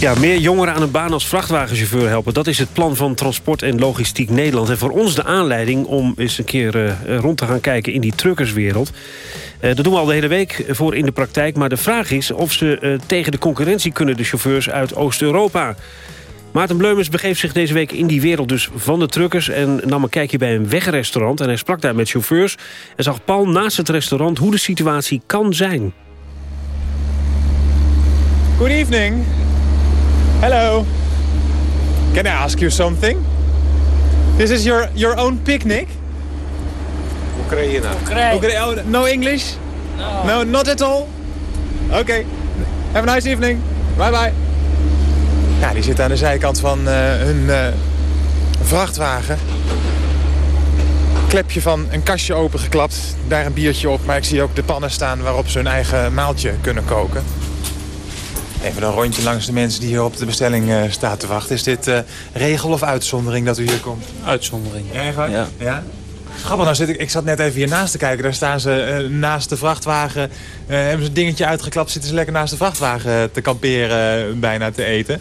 Speaker 2: Ja, meer jongeren aan een baan als vrachtwagenchauffeur helpen. Dat is het plan van Transport en Logistiek Nederland. En voor ons de aanleiding om eens een keer uh, rond te gaan kijken in die truckerswereld. Uh, dat doen we al de hele week voor in de praktijk. Maar de vraag is of ze uh, tegen de concurrentie kunnen, de chauffeurs uit Oost-Europa. Maarten Bleumers begeeft zich deze week in die wereld dus van de truckers... en nam een kijkje bij een wegrestaurant en hij sprak daar met chauffeurs... en zag Paul naast het restaurant hoe de situatie kan zijn.
Speaker 24: Good evening. Hello. Can I ask you something? This is your your own picnic?
Speaker 25: Oekraïne.
Speaker 24: Oekraïne. Oh, no English? No. No, not at all? Okay. Have a nice evening. Bye bye. Ja, die zitten aan de zijkant van uh, hun uh, vrachtwagen. Klepje van een kastje opengeklapt. Daar een biertje op. Maar ik zie ook de pannen staan waarop ze hun eigen maaltje kunnen koken. Even een rondje langs de mensen die hier op de bestelling uh, staan te wachten. Is dit uh, regel of uitzondering dat u hier komt?
Speaker 25: Uitzondering.
Speaker 24: Ja, eigenlijk? Ja. ja? Grappig, nou zit ik, ik zat net even hier naast te kijken. Daar staan ze uh, naast de vrachtwagen. hebben ze een dingetje uitgeklapt. Zitten ze lekker naast de vrachtwagen te kamperen, bijna te eten.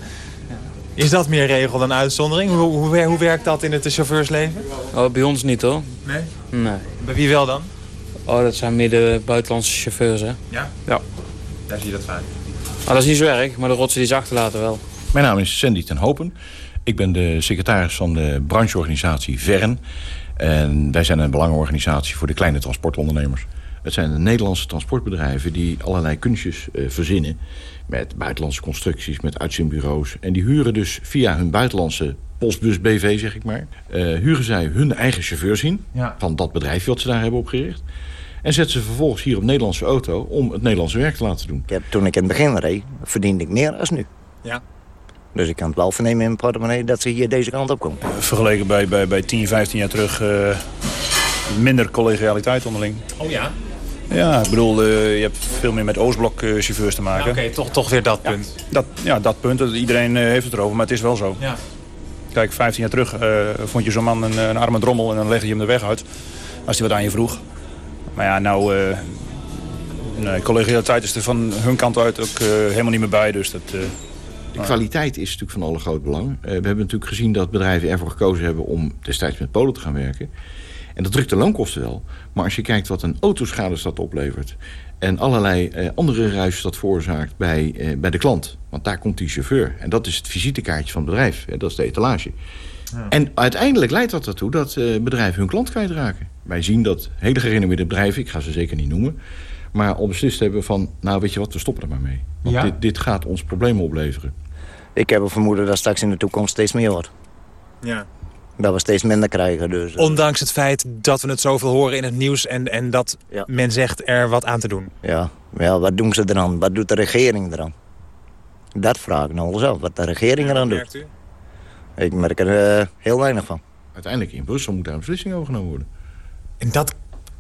Speaker 24: Is dat meer regel dan uitzondering? Hoe, hoe, hoe werkt dat in het chauffeursleven?
Speaker 25: Oh, bij ons niet hoor.
Speaker 24: Nee?
Speaker 25: Nee.
Speaker 24: Bij wie wel dan?
Speaker 25: Oh, dat zijn meer de buitenlandse chauffeurs hè?
Speaker 24: Ja?
Speaker 25: Ja.
Speaker 24: Daar zie je dat vaak.
Speaker 25: Ah, dat is niet zo erg, maar de rotsen die ze achterlaten wel.
Speaker 26: Mijn naam is Sandy ten Hopen. Ik ben de secretaris van de brancheorganisatie VERN. En wij zijn een belangenorganisatie voor de kleine transportondernemers. Het zijn de Nederlandse transportbedrijven die allerlei kunstjes uh, verzinnen... met buitenlandse constructies, met uitzendbureaus. En die huren dus via hun buitenlandse postbus BV, zeg ik maar... Uh, huren zij hun eigen chauffeurs in
Speaker 24: Ja.
Speaker 26: van dat bedrijf wat ze daar hebben opgericht. En zetten ze vervolgens hier op Nederlandse auto om het Nederlandse werk te laten doen.
Speaker 27: Ik heb, toen ik in het begin reed, verdiende ik meer als nu.
Speaker 24: Ja.
Speaker 27: Dus ik kan het wel vernemen in mijn portemonnee dat ze hier deze kant op komen.
Speaker 21: Vergeleken bij, bij, bij 10, 15 jaar terug eh, minder collegialiteit onderling.
Speaker 24: Oh ja?
Speaker 21: Ja, ik bedoel, eh, je hebt veel meer met Oostblok-chauffeurs te maken.
Speaker 24: Oké, toch, toch weer dat punt.
Speaker 21: Dat, ja, dat punt. dat- Iedereen eh, heeft het erover, maar het is wel zo.
Speaker 24: Ja.
Speaker 21: Kijk, 15 jaar terug eh, vond je zo'n man een, een arme drommel en dan legde je hem de weg uit. Als hij wat aan je vroeg. Maar ja, nou, eh nee, collegialiteit is er van hun kant uit ook eh, helemaal niet meer bij. Dus dat, eh,
Speaker 26: De kwaliteit is natuurlijk van alle groot belang. We hebben natuurlijk gezien dat bedrijven ervoor gekozen hebben... om destijds met Polen te gaan werken. En dat drukt de loonkosten wel. Maar als je kijkt wat een autoschade dat oplevert... en allerlei eh, andere ruis dat veroorzaakt bij, eh, bij de klant... want daar komt die chauffeur. En dat is het visitekaartje van het bedrijf. Hè, dat is de etalage. En uiteindelijk leidt dat ertoe dat eh, bedrijven hun klant kwijtraken. Wij zien dat hele gerenommeerde bedrijven, ik ga ze zeker niet noemen... maar al beslist hebben van, nou weet je wat, we stoppen er maar mee. Want
Speaker 27: Ja.
Speaker 26: dit, dit gaat ons problemen opleveren.
Speaker 27: Ik heb een vermoeden dat straks in de toekomst steeds meer wordt.
Speaker 24: Ja.
Speaker 27: Dat we steeds minder krijgen. Dus, eh,
Speaker 24: Ondanks het feit dat we het zoveel horen in het nieuws... en, en dat men zegt er wat aan te doen.
Speaker 27: ja. ja, wat doen ze eraan? Wat doet de regering eraan? Dat vraag ik nou zelf, wat de regering eraan doet.
Speaker 24: Merkt u?
Speaker 27: Ik merk er eh, heel weinig van.
Speaker 26: Uiteindelijk in Brussel moet daar een beslissing over genomen worden.
Speaker 24: En dat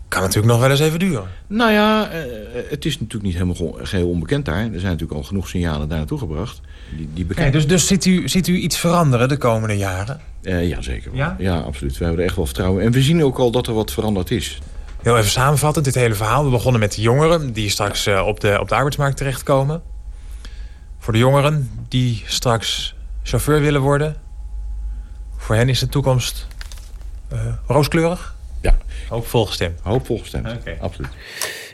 Speaker 24: kan natuurlijk nog wel eens even duren.
Speaker 26: Nou ja, eh, het is natuurlijk niet helemaal geheel onbekend daar. Er zijn natuurlijk al genoeg signalen daar naartoe gebracht. Die, die bekend...
Speaker 24: Dus, dus ziet, u, ziet u iets veranderen de komende jaren?
Speaker 26: Eh, ja, zeker wel.
Speaker 24: Ja?
Speaker 26: Ja? absoluut. We hebben er echt wel vertrouwen. En we zien ook al dat er wat veranderd is.
Speaker 24: Heel even samenvattend, dit hele verhaal. We begonnen met de jongeren die straks op, de, op de arbeidsmarkt terechtkomen. Voor de jongeren die straks chauffeur willen worden. Voor hen is de toekomst eh, rooskleurig?
Speaker 26: Ja.
Speaker 24: Hoopvol gestemd.
Speaker 26: Hoopvol gestemd, absoluut.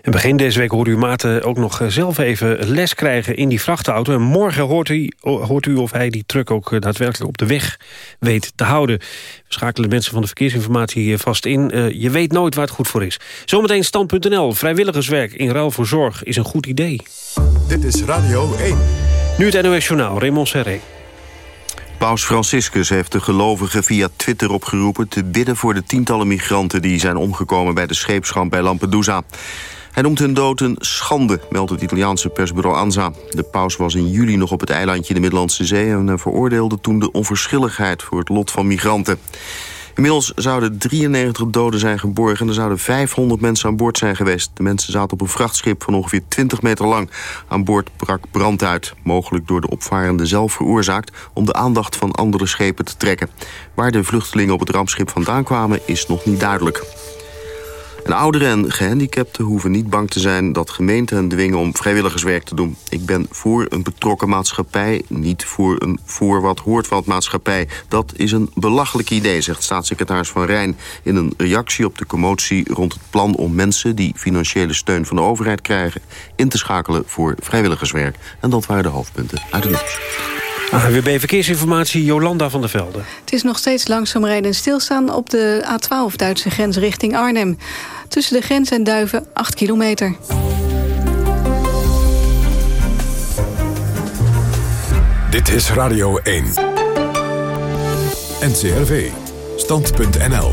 Speaker 2: En begin deze week hoorde u Maarten ook nog eh, zelf even les krijgen in die vrachtauto. En morgen hoort u, hoort u of hij die truck ook eh, daadwerkelijk op de weg weet te houden. We schakelen de mensen van de verkeersinformatie hier vast in. Je weet nooit waar het goed voor is. Zometeen stand.nl. Vrijwilligerswerk in ruil voor zorg is een goed idee.
Speaker 1: Dit is Radio 1.
Speaker 2: Nu het NOS Journaal, Raymond Serré.
Speaker 28: Paus Franciscus heeft de gelovigen via Twitter opgeroepen... te bidden voor de tientallen migranten die zijn omgekomen... bij de scheepsramp bij Lampedusa. Hij noemt hun dood een schande, meldt het Italiaanse persbureau ANSA. De paus was in juli nog op het eilandje in de Middellandse Zee... en eh, veroordeelde toen de onverschilligheid voor het lot van migranten. Inmiddels zouden 93 doden zijn geborgen... en er zouden 500 mensen aan boord zijn geweest. De mensen zaten op een vrachtschip van ongeveer 20 meter lang. Aan boord brak brand uit, mogelijk door de opvarende zelf veroorzaakt... om de aandacht van andere schepen te trekken. Waar de vluchtelingen op het rampschip vandaan kwamen is nog niet duidelijk. En ouderen en gehandicapten hoeven niet bang te zijn dat gemeenten hen dwingen om vrijwilligerswerk te doen. Ik ben voor een betrokken maatschappij, niet voor een voor wat hoort wat maatschappij. Dat is een belachelijk idee, zegt staatssecretaris Van Rijn in een reactie op de commotie rond het plan om mensen die financiële steun van de overheid krijgen in te schakelen voor vrijwilligerswerk. En dat waren de hoofdpunten uit het nieuws.
Speaker 2: AWB Verkeersinformatie, Jolanda van der Velde.
Speaker 11: Het is nog steeds langzaam rijden en stilstaan op de A12 Duitse grens richting Arnhem. Tussen de grens en Duiven 8 kilometer.
Speaker 1: Dit is Radio 1. NCRV. Stand.nl.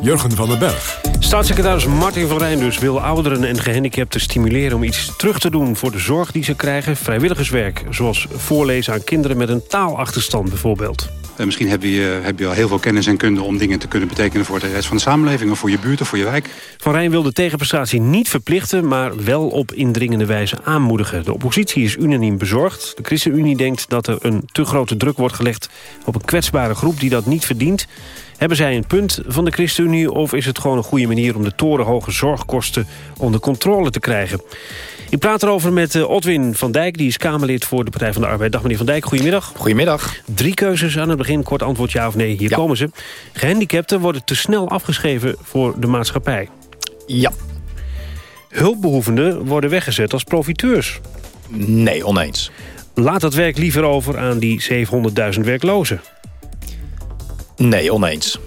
Speaker 1: Jurgen van den Berg.
Speaker 2: Staatssecretaris Martin van Rijn dus wil ouderen en gehandicapten stimuleren... om iets terug te doen voor de zorg die ze krijgen. Vrijwilligerswerk, zoals voorlezen aan kinderen met een taalachterstand bijvoorbeeld.
Speaker 29: Eh, misschien heb je, heb je al heel veel kennis en kunde om dingen te kunnen betekenen voor de rest van de samenleving, of voor je buurt of voor je wijk.
Speaker 2: Van Rijn wil de tegenprestatie niet verplichten... maar wel op indringende wijze aanmoedigen. De oppositie is unaniem bezorgd. De ChristenUnie denkt dat er een te grote druk wordt gelegd... op een kwetsbare groep die dat niet verdient. Hebben zij een punt van de ChristenUnie... of is het gewoon een goede manier om de torenhoge zorgkosten onder controle te krijgen? Ik praat erover met uh, Otwin van Dijk, die is Kamerlid voor de Partij van de Arbeid. Dag meneer Van Dijk, goedemiddag.
Speaker 30: Goedemiddag.
Speaker 2: Drie keuzes aan het begin, kort antwoord ja of nee. Hier komen ze. Gehandicapten worden te snel afgeschreven voor de maatschappij.
Speaker 30: Ja.
Speaker 2: Hulpbehoevenden worden weggezet als profiteurs.
Speaker 31: Nee, oneens.
Speaker 2: Laat het werk liever over aan die 700.000 werklozen.
Speaker 31: Nee, oneens.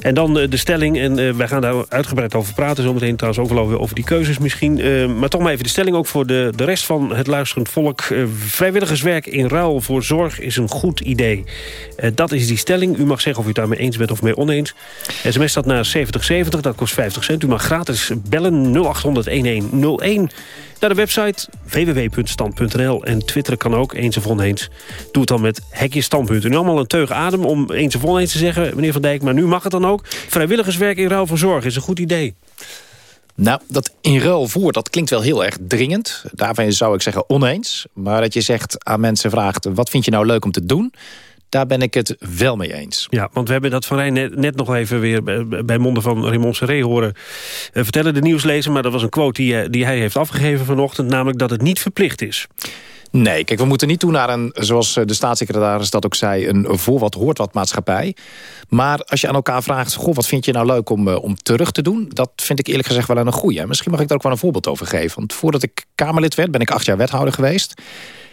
Speaker 2: En dan eh, de stelling, en uh, wij gaan daar uitgebreid over praten... zometeen trouwens ook wel weer over die keuzes misschien. Uh, maar toch maar even de stelling ook voor de, de rest van het luisterend volk. vrijwilligerswerk in ruil voor zorg is een goed idee. dat is die stelling. U mag zeggen of u het daarmee eens bent of mee oneens. SMS staat naar 7070, dat kost 50 cent. U mag gratis bellen 0800-1101 naar de website www.stand.nl. En twitteren kan ook, eens of oneens. Doe het dan met hekje standpunt. Nu allemaal een teug adem om eens of oneens te zeggen, meneer Van Dijk. Maar nu mag het dan ook. Vrijwilligerswerk in ruil voor zorg is een goed idee.
Speaker 31: Nou, dat in ruil voor, dat klinkt wel heel erg dringend. Daarvan zou ik zeggen oneens. Maar dat je zegt aan mensen vraagt... wat vind je nou leuk om te doen? Daar ben ik het wel mee eens.
Speaker 2: Ja, want we hebben dat van Rijn net, net nog even weer bij monden van Raymond Serré horen uh, vertellen. De nieuwslezer, maar dat was een quote die, eh, die hij heeft afgegeven vanochtend. Namelijk dat het niet verplicht is.
Speaker 31: Nee, kijk, we moeten niet toe naar een, zoals eh, de staatssecretaris dat ook zei... een voor wat hoort wat maatschappij. Maar als je aan elkaar vraagt, goh, wat vind je nou leuk om, om terug te doen... dat vind ik eerlijk gezegd wel een goeie. Misschien mag ik daar ook wel een voorbeeld over geven. Want voordat ik Kamerlid werd, ben ik acht jaar wethouder geweest...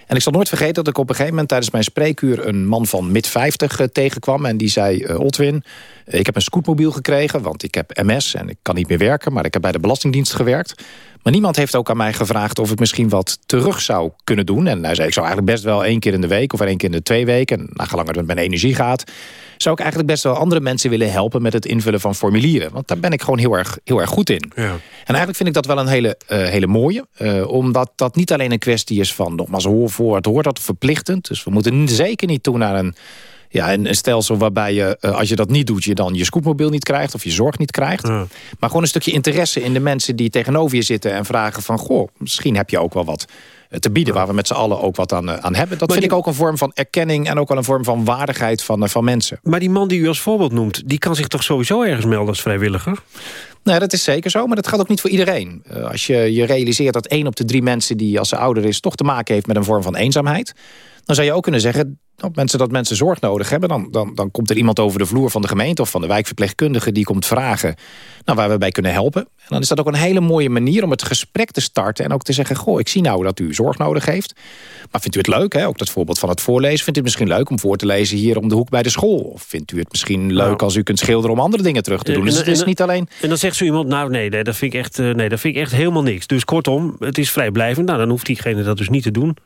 Speaker 31: En ik zal nooit vergeten dat ik op een gegeven moment tijdens mijn spreekuur... een man van mid 50 uh, tegenkwam en die zei... Uh, Otwin, uh, ik heb een scootmobiel gekregen, want ik heb MS... en ik kan niet meer werken, maar ik heb bij de Belastingdienst gewerkt. Maar niemand heeft ook aan mij gevraagd of ik misschien wat terug zou kunnen doen. En hij zei, ik zou eigenlijk best wel één keer in de week... of één keer in de twee weken, en nou, gelang het met mijn energie gaat zou ik eigenlijk best wel andere mensen willen helpen... met het invullen van formulieren. Want daar ben ik gewoon heel erg, heel erg goed in. Ja. En eigenlijk vind ik dat wel een hele, uh, hele mooie. Uh, omdat dat niet alleen een kwestie is van... nogmaals, hoor voor het hoort dat verplichtend. Dus we moeten zeker niet toe naar een... Ja, een, stelsel waarbij je, uh, als je dat niet doet... je dan je scootmobiel niet krijgt of je zorg niet krijgt. Ja. Maar gewoon een stukje interesse in de mensen die tegenover je zitten... en vragen van, goh, misschien heb je ook wel wat te bieden... waar we met z'n allen ook wat aan, aan hebben. Dat vind ik ook een vorm van erkenning... en ook wel een vorm van waardigheid van, van mensen.
Speaker 2: Maar die man die u als voorbeeld noemt... die kan zich toch sowieso ergens melden als vrijwilliger?
Speaker 31: Nee, dat is zeker zo, maar dat gaat ook niet voor iedereen. Uh, als je je realiseert dat één op de drie mensen die als ze ouder is... toch te maken heeft met een vorm van eenzaamheid... dan zou je ook kunnen zeggen op mensen dat mensen zorg nodig hebben... Dan, dan, dan komt er iemand over de vloer van de gemeente... of van de wijkverpleegkundige die komt vragen nou, waar we bij kunnen helpen. En dan is dat ook een hele mooie manier om het gesprek te starten... en ook te zeggen, goh, ik zie nou dat u zorg nodig heeft. Maar vindt u het leuk, hè? ook dat voorbeeld van het voorlezen... vindt u het misschien leuk om voor te lezen hier om de hoek bij de school? Of vindt u het misschien leuk als u kunt schilderen om andere dingen terug te doen? Dus het is niet alleen...
Speaker 2: En dan zegt zo iemand, nou nee, nee, dat vind ik echt, nee, dat vind ik echt helemaal niks. Dus kortom, het is vrijblijvend. Nou, dan hoeft diegene dat dus niet te doen.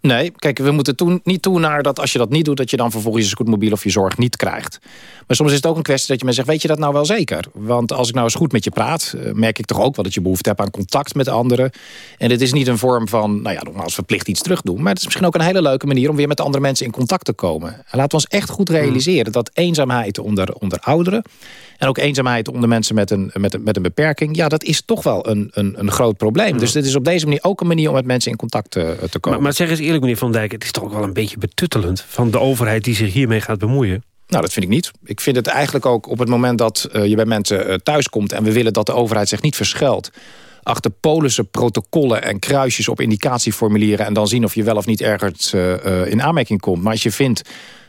Speaker 31: Nee, kijk, we moeten niet toe naar dat als je dat niet doet... dat je dan vervolgens je scootmobiel of je zorg niet krijgt. Maar soms is het ook een kwestie dat je me zegt... weet je dat nou wel zeker? Want als ik nou eens goed met je praat... Eh, merk ik toch ook wel dat je behoefte hebt aan contact met anderen. En dit is niet een vorm van, nou ja, nogmaals verplicht iets terug doen... maar het is misschien ook een hele leuke manier... om weer met andere mensen in contact te komen. En laten we ons echt goed realiseren... dat eenzaamheid onder, onder ouderen... en ook eenzaamheid onder mensen met een, met een, met een beperking... ja, dat is toch wel een, een, een groot probleem. Dus dit is op deze manier ook een manier om met mensen in contact te, te komen.
Speaker 2: Maar, maar zeg eens eerlijk, meneer Van Dijk... het is toch ook wel een beetje betuttelend... van de overheid die zich hiermee gaat bemoeien?
Speaker 31: Nou, dat vind ik niet. Ik vind het eigenlijk ook op het moment dat uh, je bij mensen uh, thuis komt... en we willen dat de overheid zich niet verschuilt achter polissen, protocollen en kruisjes op indicatieformulieren... en dan zien of je wel of niet ergens uh, in aanmerking komt. Maar als je vindt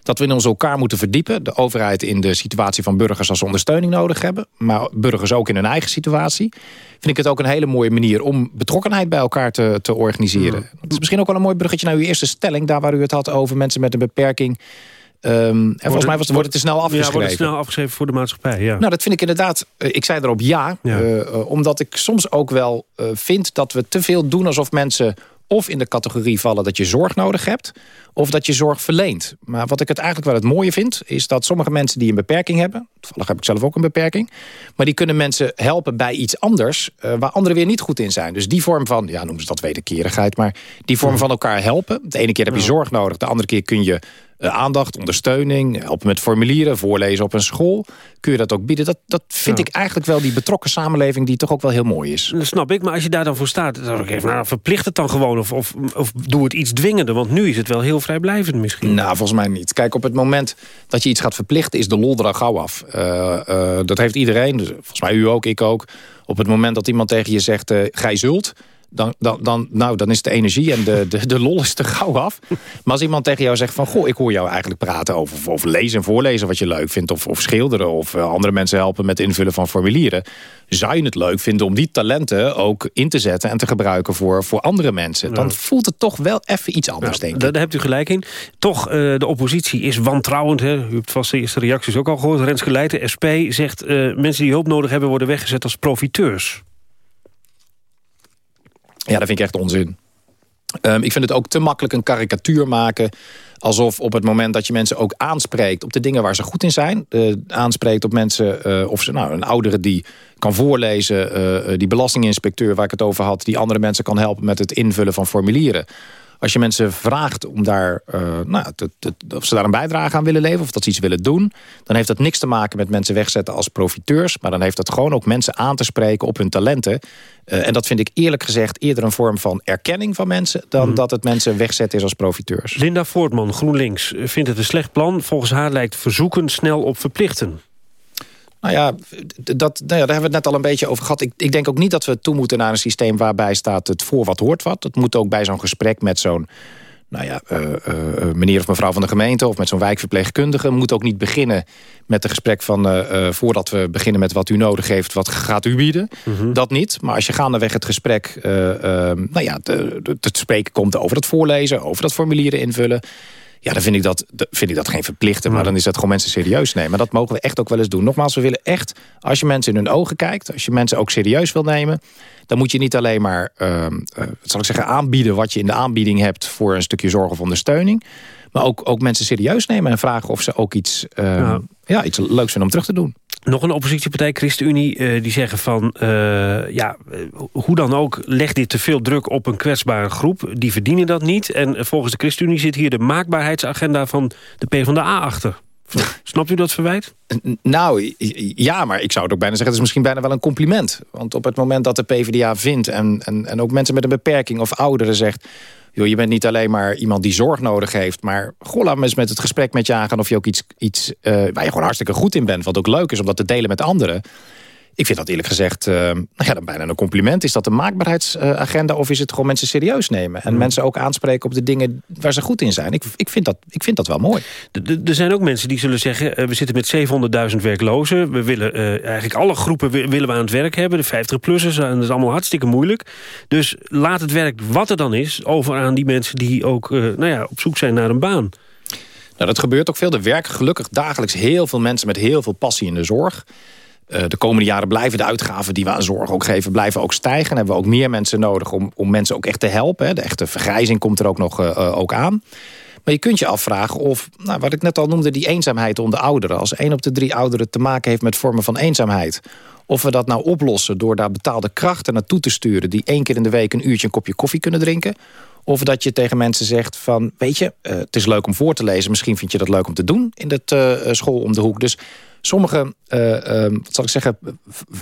Speaker 31: dat we in ons elkaar moeten verdiepen... de overheid in de situatie van burgers als ondersteuning nodig hebben... maar burgers ook in hun eigen situatie... vind ik het ook een hele mooie manier om betrokkenheid bij elkaar te, te organiseren. Ja. Het is misschien ook wel een mooi bruggetje naar uw eerste stelling... daar waar u het had over mensen met een beperking... Um, en volgens mij was wordt het te snel afgeschreven. Ja,
Speaker 2: wordt het snel afgeschreven voor de maatschappij, ja.
Speaker 31: Nou, dat vind ik inderdaad... Uh, ik zei erop ja, ja. Uh, omdat ik soms ook wel uh, vind dat we te veel doen... alsof mensen of in de categorie vallen dat je zorg nodig hebt... of dat je zorg verleent. Maar wat ik het eigenlijk wel het mooie vind... is dat sommige mensen die een beperking hebben... toevallig heb ik zelf ook een beperking... maar die kunnen mensen helpen bij iets anders... Uh, waar anderen weer niet goed in zijn. Dus die vorm van, ja, noemen ze dat wederkerigheid... maar die vorm van elkaar helpen. De ene keer heb je zorg nodig, de andere keer kun je aandacht, ondersteuning, helpen met formulieren, voorlezen op een school. Kun je dat ook bieden? Dat, dat vind ja. ik eigenlijk wel die betrokken samenleving die toch ook wel heel mooi is.
Speaker 2: Dat snap ik, maar als je daar dan voor staat, dan even, nou, verplicht het dan gewoon of, of, of doe het iets dwingender. Want nu is het wel heel vrijblijvend misschien.
Speaker 31: Nou, volgens mij niet. Kijk, op het moment dat je iets gaat verplichten, is de lol er al gauw af. Uh, uh, dat heeft iedereen, dus volgens mij u ook, ik ook. Op het moment dat iemand tegen je zegt, gij zult dan, dan, dan, nou, dan is de energie en de, de, de lol is te gauw af. Maar als iemand tegen jou zegt van... goh, ik hoor jou eigenlijk praten over of lezen en voorlezen wat je leuk vindt... of, of schilderen of eh, andere mensen helpen met invullen van formulieren... zou je het leuk vinden om die talenten ook in te zetten... en te gebruiken voor, voor andere mensen. Dan voelt het toch wel even iets anders, denk ik.
Speaker 2: Daar hebt u gelijk in. Toch, uh, de oppositie is wantrouwend. Hè? U hebt vast de eerste reacties ook al gehoord. Renske Leijten, SP, zegt... Uh, mensen die hulp nodig hebben worden weggezet als profiteurs.
Speaker 31: Ja, dat vind ik echt onzin. Um, ik vind het ook te makkelijk een karikatuur maken... alsof op het moment dat je mensen ook aanspreekt... op de dingen waar ze goed in zijn... Uh, aanspreekt op mensen, uh, of ze, nou, een oudere die kan voorlezen... Uh, die belastinginspecteur waar ik het over had... die andere mensen kan helpen met het invullen van formulieren als je mensen vraagt om daar, uh, nou, te, te, of ze daar een bijdrage aan willen leveren... of dat ze iets willen doen... dan heeft dat niks te maken met mensen wegzetten als profiteurs... maar dan heeft dat gewoon ook mensen aan te spreken op hun talenten. Uh, en dat vind ik eerlijk gezegd eerder een vorm van erkenning van mensen... dan hmm. dat het mensen wegzetten is als profiteurs.
Speaker 2: Linda Voortman, GroenLinks, vindt het een slecht plan. Volgens haar lijkt verzoeken snel op verplichten.
Speaker 31: Nou ja, dat, nou ja, daar hebben we het net al een beetje over gehad. Ik, ik denk ook niet dat we toe moeten naar een systeem waarbij staat het voor wat hoort wat. Het moet ook bij zo'n gesprek met zo'n nou ja, uh, uh, meneer of mevrouw van de gemeente... of met zo'n wijkverpleegkundige... moet ook niet beginnen met het gesprek van... Uh, voordat we beginnen met wat u nodig heeft, wat gaat u bieden. Mm -hmm. Dat niet, maar als je gaandeweg het gesprek... nou ja, het spreken komt over het voorlezen... over dat formulieren invullen... Ja, dan vind ik dat, vind ik dat geen verplichte. Maar dan is dat gewoon mensen serieus nemen. Maar dat mogen we echt ook wel eens doen. Nogmaals, we willen echt, als je mensen in hun ogen kijkt... als je mensen ook serieus wil nemen... dan moet je niet alleen maar, uh, uh, wat zal ik zeggen, aanbieden... wat je in de aanbieding hebt voor een stukje zorg of ondersteuning... maar ook, ook mensen serieus nemen en vragen of ze ook iets, uh, ja. ja. iets leuks vinden om terug te doen.
Speaker 2: Nog een oppositiepartij, ChristenUnie, uh, die zeggen van... Uh, ja, hoe dan ook, leg dit te veel druk op een kwetsbare groep. Die verdienen dat niet. En volgens de ChristenUnie zit hier de maakbaarheidsagenda van de PvdA achter. Snapt u dat verwijt?
Speaker 31: Nou, ja, maar ik zou het ook bijna zeggen... het is misschien bijna wel een compliment. Want op het moment dat de PvdA vindt... en, en, en ook mensen met een beperking of ouderen zegt joh, je bent niet alleen maar iemand die zorg nodig heeft... maar goh, laat me eens met het gesprek met je aangaan... of je ook iets, iets uh, waar je gewoon hartstikke goed in bent... wat ook leuk is om dat te delen met anderen... Ik vind dat eerlijk gezegd uh, nou ja, dan bijna een compliment. Is dat een maakbaarheidsagenda of is het gewoon mensen serieus nemen? En mm. mensen ook aanspreken op de dingen waar ze goed in zijn. Ik, ik, vind, dat, ik vind dat wel mooi.
Speaker 2: Er zijn ook mensen die zullen zeggen... Uh, we zitten met 700.000 werklozen. We willen uh, eigenlijk alle groepen willen we aan het werk hebben. De 50-plussers, en dat is allemaal hartstikke moeilijk. Dus laat het werk, wat er dan is, over aan die mensen... die ook nou ja, op zoek zijn naar een baan.
Speaker 31: Nou, dat gebeurt ook veel. Er werken gelukkig dagelijks heel veel mensen met heel veel passie in de zorg. Uh, de komende jaren blijven de uitgaven die we aan zorg ook geven... blijven ook stijgen. En hebben we ook meer mensen nodig om, om mensen ook echt te helpen. De echte vergrijzing komt er ook nog uh, ook aan. Maar je kunt je afvragen of, nou, wat ik net al noemde... die eenzaamheid onder ouderen. Als één op de drie ouderen te maken heeft met vormen van eenzaamheid... of we dat nou oplossen door daar betaalde krachten naartoe te sturen... die één keer in de week een uurtje een kopje koffie kunnen drinken... Of dat je tegen mensen zegt van, weet je, het is leuk om voor te lezen. Misschien vind je dat leuk om te doen in de school om de hoek. Dus sommige, uh, um, wat zal ik zeggen,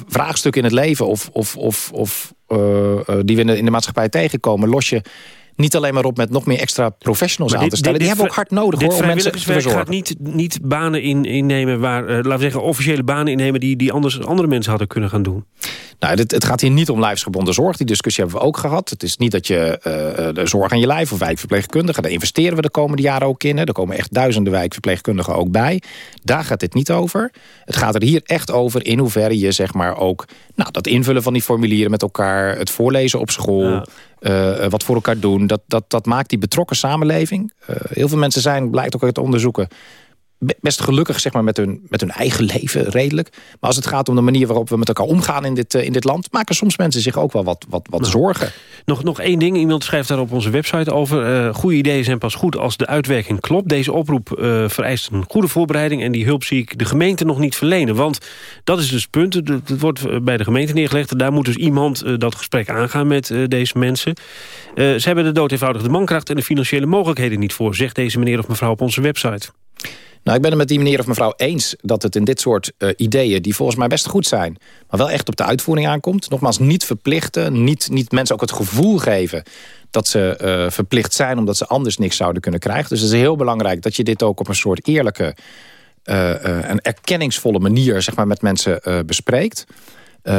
Speaker 31: vraagstukken in het leven... of, of, of, of die we in de, in de maatschappij tegenkomen... los je niet alleen maar op met nog meer extra professionals aan te stellen. die hebben ook hard nodig hoor, om mensen te verzorgen.
Speaker 2: gaat niet, niet banen in, innemen waar, uh, laten we zeggen, officiële banen innemen die, die anders andere mensen hadden kunnen gaan doen.
Speaker 31: Nou, het, het gaat hier niet om lijfsgebonden zorg. Die discussie hebben we ook gehad. Het is niet dat je uh, de zorg aan je lijf of wijkverpleegkundigen... daar investeren we de komende jaren ook in. Hè. Er komen echt duizenden wijkverpleegkundigen ook bij. Daar gaat het niet over. Het gaat er hier echt over in hoeverre je zeg maar ook... Nou, dat invullen van die formulieren met elkaar... het voorlezen op school... Ja. Uh, wat voor elkaar doen. Dat, dat, dat maakt die betrokken samenleving. Uh, heel veel mensen zijn, blijkt ook uit onderzoeken best gelukkig zeg maar, met, hun, met hun eigen leven, redelijk. Maar als het gaat om de manier waarop we met elkaar omgaan in dit, uh, in dit land... maken soms mensen zich ook wel wat, wat, wat nou, zorgen.
Speaker 2: Nog, nog één ding, iemand schrijft daar op onze website over. Uh, goede ideeën zijn pas goed als de uitwerking klopt. Deze oproep uh, vereist een goede voorbereiding... en die hulp zie ik de gemeente nog niet verlenen. Want dat is dus het punt, het wordt bij de gemeente neergelegd... daar moet dus iemand dat gesprek aangaan met deze mensen. ze hebben de dood eenvoudig de mankracht en de financiële mogelijkheden niet voor... zegt deze meneer of mevrouw op onze website.
Speaker 31: Nou, ik ben het met die meneer of mevrouw eens dat het in dit soort uh, ideeën... die volgens mij best goed zijn, maar wel echt op de uitvoering aankomt. Nogmaals, niet verplichten, niet, niet mensen ook het gevoel geven... dat ze uh, verplicht zijn omdat ze anders niks zouden kunnen krijgen. Dus het is heel belangrijk dat je dit ook op een soort eerlijke... Uh, en erkenningsvolle manier zeg maar, met mensen bespreekt.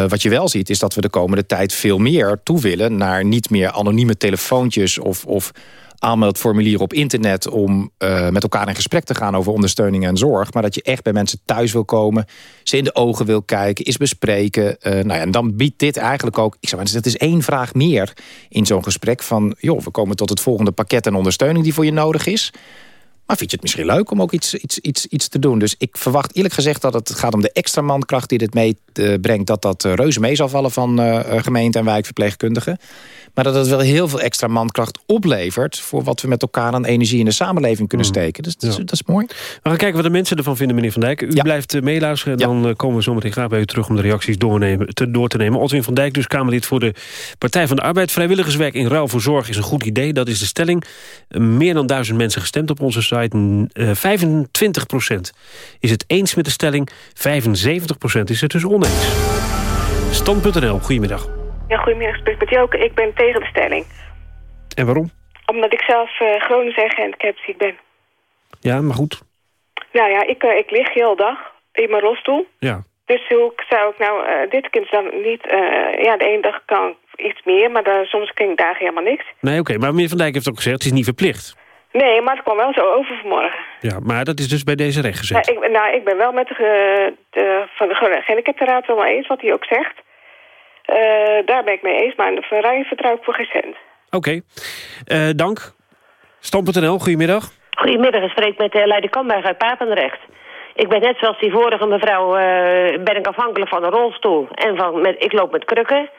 Speaker 31: Wat je wel ziet is dat we de komende tijd veel meer toe willen... naar niet meer anonieme telefoontjes of, of aanmeldformulieren op internet... om uh, met elkaar in gesprek te gaan over ondersteuning en zorg. Maar dat je echt bij mensen thuis wil komen, ze in de ogen wil kijken, is bespreken. Uh, nou ja, en dan biedt dit eigenlijk ook... Ik zou maar, het is één vraag meer in zo'n gesprek van... joh, we komen tot het volgende pakket en ondersteuning die voor je nodig is... Maar vind je het misschien leuk om ook iets, iets, iets, iets te doen? Dus ik verwacht eerlijk gezegd dat het gaat om de extra mankracht die dit meebrengt... dat dat reuze mee zal vallen van uh, gemeente en wijkverpleegkundigen. Maar dat het wel heel veel extra mankracht oplevert... voor wat we met elkaar aan energie in de samenleving kunnen steken. Dus dat is, dat is, mooi.
Speaker 2: We gaan kijken wat de mensen ervan vinden, meneer Van Dijk. U ja. blijft meeluisteren. Dan komen we zometeen graag bij u terug om de reacties doornemen, te, door te nemen. Otwin van Dijk, dus Kamerlid voor de Partij van de Arbeid. Vrijwilligerswerk in ruil voor zorg is een goed idee. Dat is de stelling. meer dan duizend mensen gestemd op onze site. 25% is het eens met de stelling. 75% is het dus oneens. Stand.nl, goedemiddag.
Speaker 32: Ja, goedemiddag, spreek met Joke. Ik ben tegen de stelling.
Speaker 2: En waarom?
Speaker 32: Omdat ik zelf uh, chronisch en gehandicapziek ben.
Speaker 2: Ja, maar goed.
Speaker 32: Nou ja, ik, uh, ik lig heel dag in mijn rolstoel.
Speaker 2: Ja.
Speaker 32: Dus hoe zou ik nou uh, dit kind dan niet... ja, de ene dag kan iets meer, maar dan, soms kan ik dagen helemaal niks.
Speaker 2: Nee, oké. Okay, maar meneer Van Dijk heeft ook gezegd, het is niet verplicht.
Speaker 32: Nee, maar het kwam wel zo over vanmorgen.
Speaker 2: Ja, maar dat is dus bij deze recht gezet.
Speaker 32: Nou, ik, nou, ik ben wel met de, de, van de gehandicaptenraad wel eens, wat hij ook zegt. Uh, daar ben ik mee eens, maar de Van vertrouw ik voor geen cent.
Speaker 2: Oké, okay. uh, dank. Stam.nl, goedemiddag.
Speaker 33: Goedemiddag, ik spreek met uh, Leide Kamberg uit Papendrecht. Ik ben net zoals die vorige mevrouw, ben ik afhankelijk van een rolstoel. En van, met, ik loop met krukken.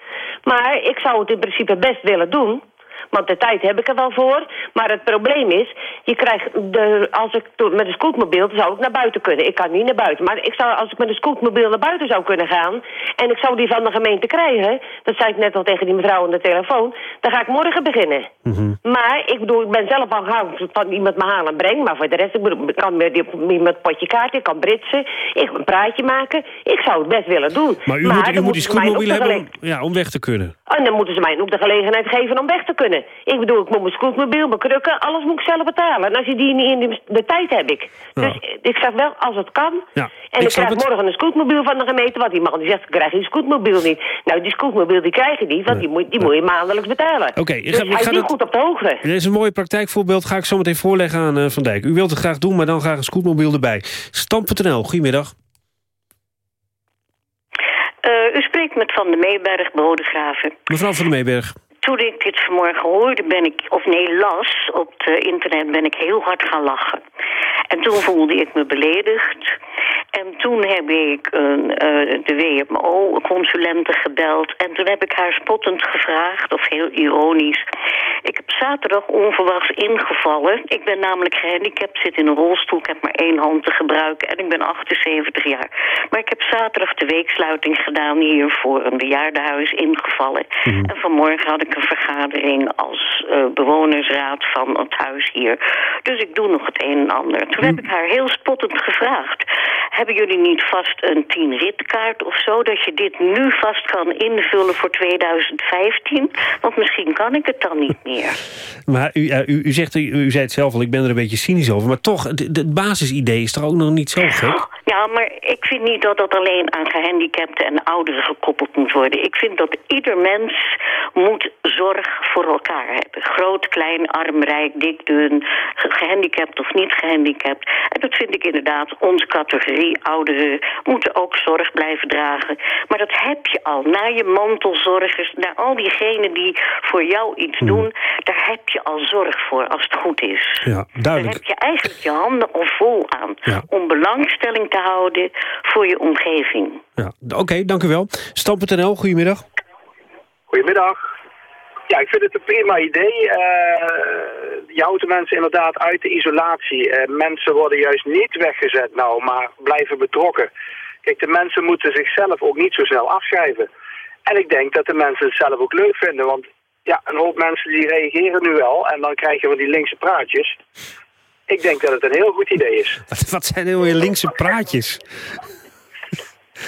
Speaker 33: Maar ik zou het in principe best willen doen. Want de tijd heb ik er wel voor. Maar het probleem is, je krijgt de, als ik met een scootmobiel zou ik naar buiten kunnen. Ik kan niet naar buiten. Maar ik zou, als ik met een scootmobiel naar buiten zou kunnen gaan... en ik zou die van de gemeente krijgen... dat zei ik net al tegen die mevrouw aan de telefoon... dan ga ik morgen beginnen.
Speaker 2: Mhm.
Speaker 33: Maar ik bedoel, ik ben zelf afhankelijk van iemand me halen en brengen. Maar voor de rest, ik, bedoel, ik kan met iemand potje kaart, ik kan britsen... ik kan een praatje maken. Ik zou het best willen doen.
Speaker 2: Maar u moet, u moet die scootmobiel hebben om, ja, om weg te kunnen.
Speaker 33: En dan moeten ze mij ook de gelegenheid geven om weg te kunnen. Ik bedoel, ik moet mijn scootmobiel, mijn krukken, alles moet ik zelf betalen. En als je die niet in de, de tijd heb ik. Ja. Dus ik zeg wel, als het kan.
Speaker 2: Ja.
Speaker 33: En ik, ik krijg morgen een scootmobiel van de gemeente. Want die man die zegt, ik krijg die scootmobiel niet. Nou, die scootmobiel die krijg je niet, want die, moet, die moet je maandelijks betalen.
Speaker 2: Oké, okay,
Speaker 33: dus hij is niet goed op de hoogte.
Speaker 2: Dit is een mooi praktijkvoorbeeld, ga ik zo meteen voorleggen aan uh, Van Dijk. U wilt het graag doen, maar dan graag een scootmobiel erbij. Stam.nl, goedemiddag.
Speaker 34: Uh, u spreekt met Van de Meeberg, Bodegraven.
Speaker 2: Mevrouw Van de Meeberg.
Speaker 34: Toen ik dit vanmorgen hoorde, ben ik, of nee, las op het internet, ben ik heel hard gaan lachen. En toen voelde ik me beledigd. En toen heb ik uh, de WMO-consulente gebeld. En toen heb ik haar spottend gevraagd, of heel ironisch. Ik heb zaterdag onverwachts ingevallen. Ik ben namelijk gehandicapt, zit in een rolstoel. Ik heb maar één hand te gebruiken en ik ben 78 jaar. Maar ik heb zaterdag de weeksluiting gedaan hier voor een bejaardenhuis ingevallen.
Speaker 2: Mhm.
Speaker 34: En vanmorgen had ik een vergadering als uh, bewonersraad van het huis hier. Dus ik doe nog het een en ander. Toen heb ik haar heel spottend gevraagd. Hebben jullie niet vast een 10 ritkaart of zo... dat je dit nu vast kan invullen voor 2015? Want misschien kan ik het dan niet meer.
Speaker 2: Maar u, uh, u, u, zegt, u, u, zei het zelf al, ik ben er een beetje cynisch over... maar toch, het basisidee is toch ook nog niet zo gek?
Speaker 34: Ja, maar ik vind niet dat dat alleen aan gehandicapten en ouderen gekoppeld moet worden. Ik vind dat ieder mens moet zorg voor elkaar hebben. Groot, klein, arm, rijk, dik, dun, gehandicapt of niet gehandicapt. En dat vind ik inderdaad, onze categorie ouderen moeten ook zorg blijven dragen. Maar dat heb je al. Naar je mantelzorgers, naar al diegenen die voor jou iets doen... daar heb je al zorg voor als het goed is.
Speaker 2: Ja, duidelijk.
Speaker 34: Daar heb je eigenlijk je handen al vol aan.
Speaker 2: Ja.
Speaker 34: Om belangstelling te houden voor je omgeving.
Speaker 2: Ja, Oké, okay, dank u wel. Stam.nl, goedemiddag.
Speaker 35: Goedemiddag. Ja, ik vind het een prima idee. Uh, je houdt de mensen inderdaad uit de isolatie. Uh, mensen worden juist niet weggezet nou, maar blijven betrokken. Kijk, de mensen moeten zichzelf ook niet zo snel afschrijven. En ik denk dat de mensen het zelf ook leuk vinden, want ja, een hoop mensen die reageren nu wel en dan krijg je van die linkse praatjes. Ik denk dat het een heel goed idee is.
Speaker 2: Wat zijn nou weer linkse praatjes?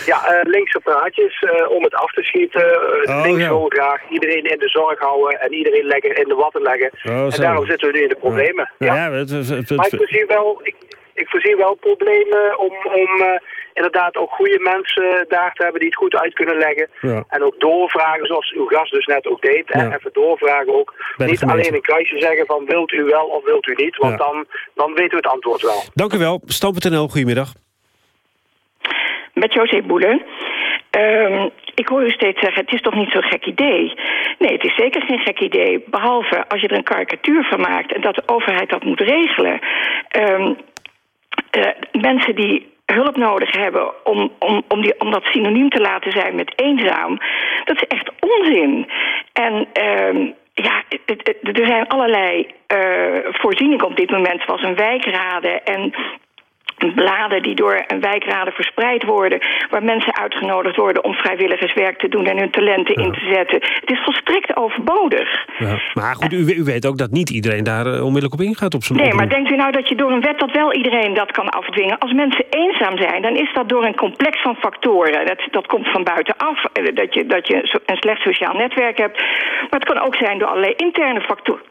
Speaker 35: Ja, uh, linkse praatjes uh, om het af te schieten. Uh,
Speaker 2: oh,
Speaker 35: links
Speaker 2: ja.
Speaker 35: wil graag iedereen in de zorg houden en iedereen lekker in de watten leggen.
Speaker 2: Oh,
Speaker 35: en daarom zitten we nu in de problemen.
Speaker 2: Ja, ja het, het, het,
Speaker 35: Maar ik voorzie wel, ik, ik voorzie wel problemen om, om inderdaad ook goede mensen daar te hebben die het goed uit kunnen leggen.
Speaker 2: Ja.
Speaker 35: En ook doorvragen zoals uw gast dus net ook deed.
Speaker 2: Ja.
Speaker 35: Even doorvragen ook. Niet
Speaker 2: gemeente.
Speaker 35: alleen een kruisje zeggen van wilt u wel of wilt u niet. Want
Speaker 2: Ja.
Speaker 35: dan, dan weten we het antwoord wel.
Speaker 2: Dank u wel. Stam.nl, goedemiddag.
Speaker 36: Met José Boelen. Ehm, ik hoor u steeds zeggen, het is toch niet zo'n gek idee? Nee, het is zeker geen gek idee. Behalve als je er een karikatuur van maakt... en dat de overheid dat moet regelen. Ehm, eh, mensen die hulp nodig hebben om, om, om, die, om dat synoniem te laten zijn met eenzaam... dat is echt onzin. En... ehm, ja, er zijn allerlei eh, voorzieningen op dit moment, zoals een wijkraden en bladen die door een wijkraden verspreid worden... waar mensen uitgenodigd worden om vrijwilligerswerk te doen... en hun talenten in te zetten. Het is volstrekt overbodig.
Speaker 2: Ja. Maar goed, u, u weet ook dat niet iedereen daar eh, onmiddellijk op ingaat op zijn
Speaker 36: Nee, maar denkt u nou dat je door een wet dat wel iedereen dat kan afdwingen? Als mensen eenzaam zijn, dan is dat door een complex van factoren. Dat, dat komt van buitenaf, eh, dat je, dat je een slecht sociaal netwerk hebt. Maar het kan ook zijn door allerlei interne factoren.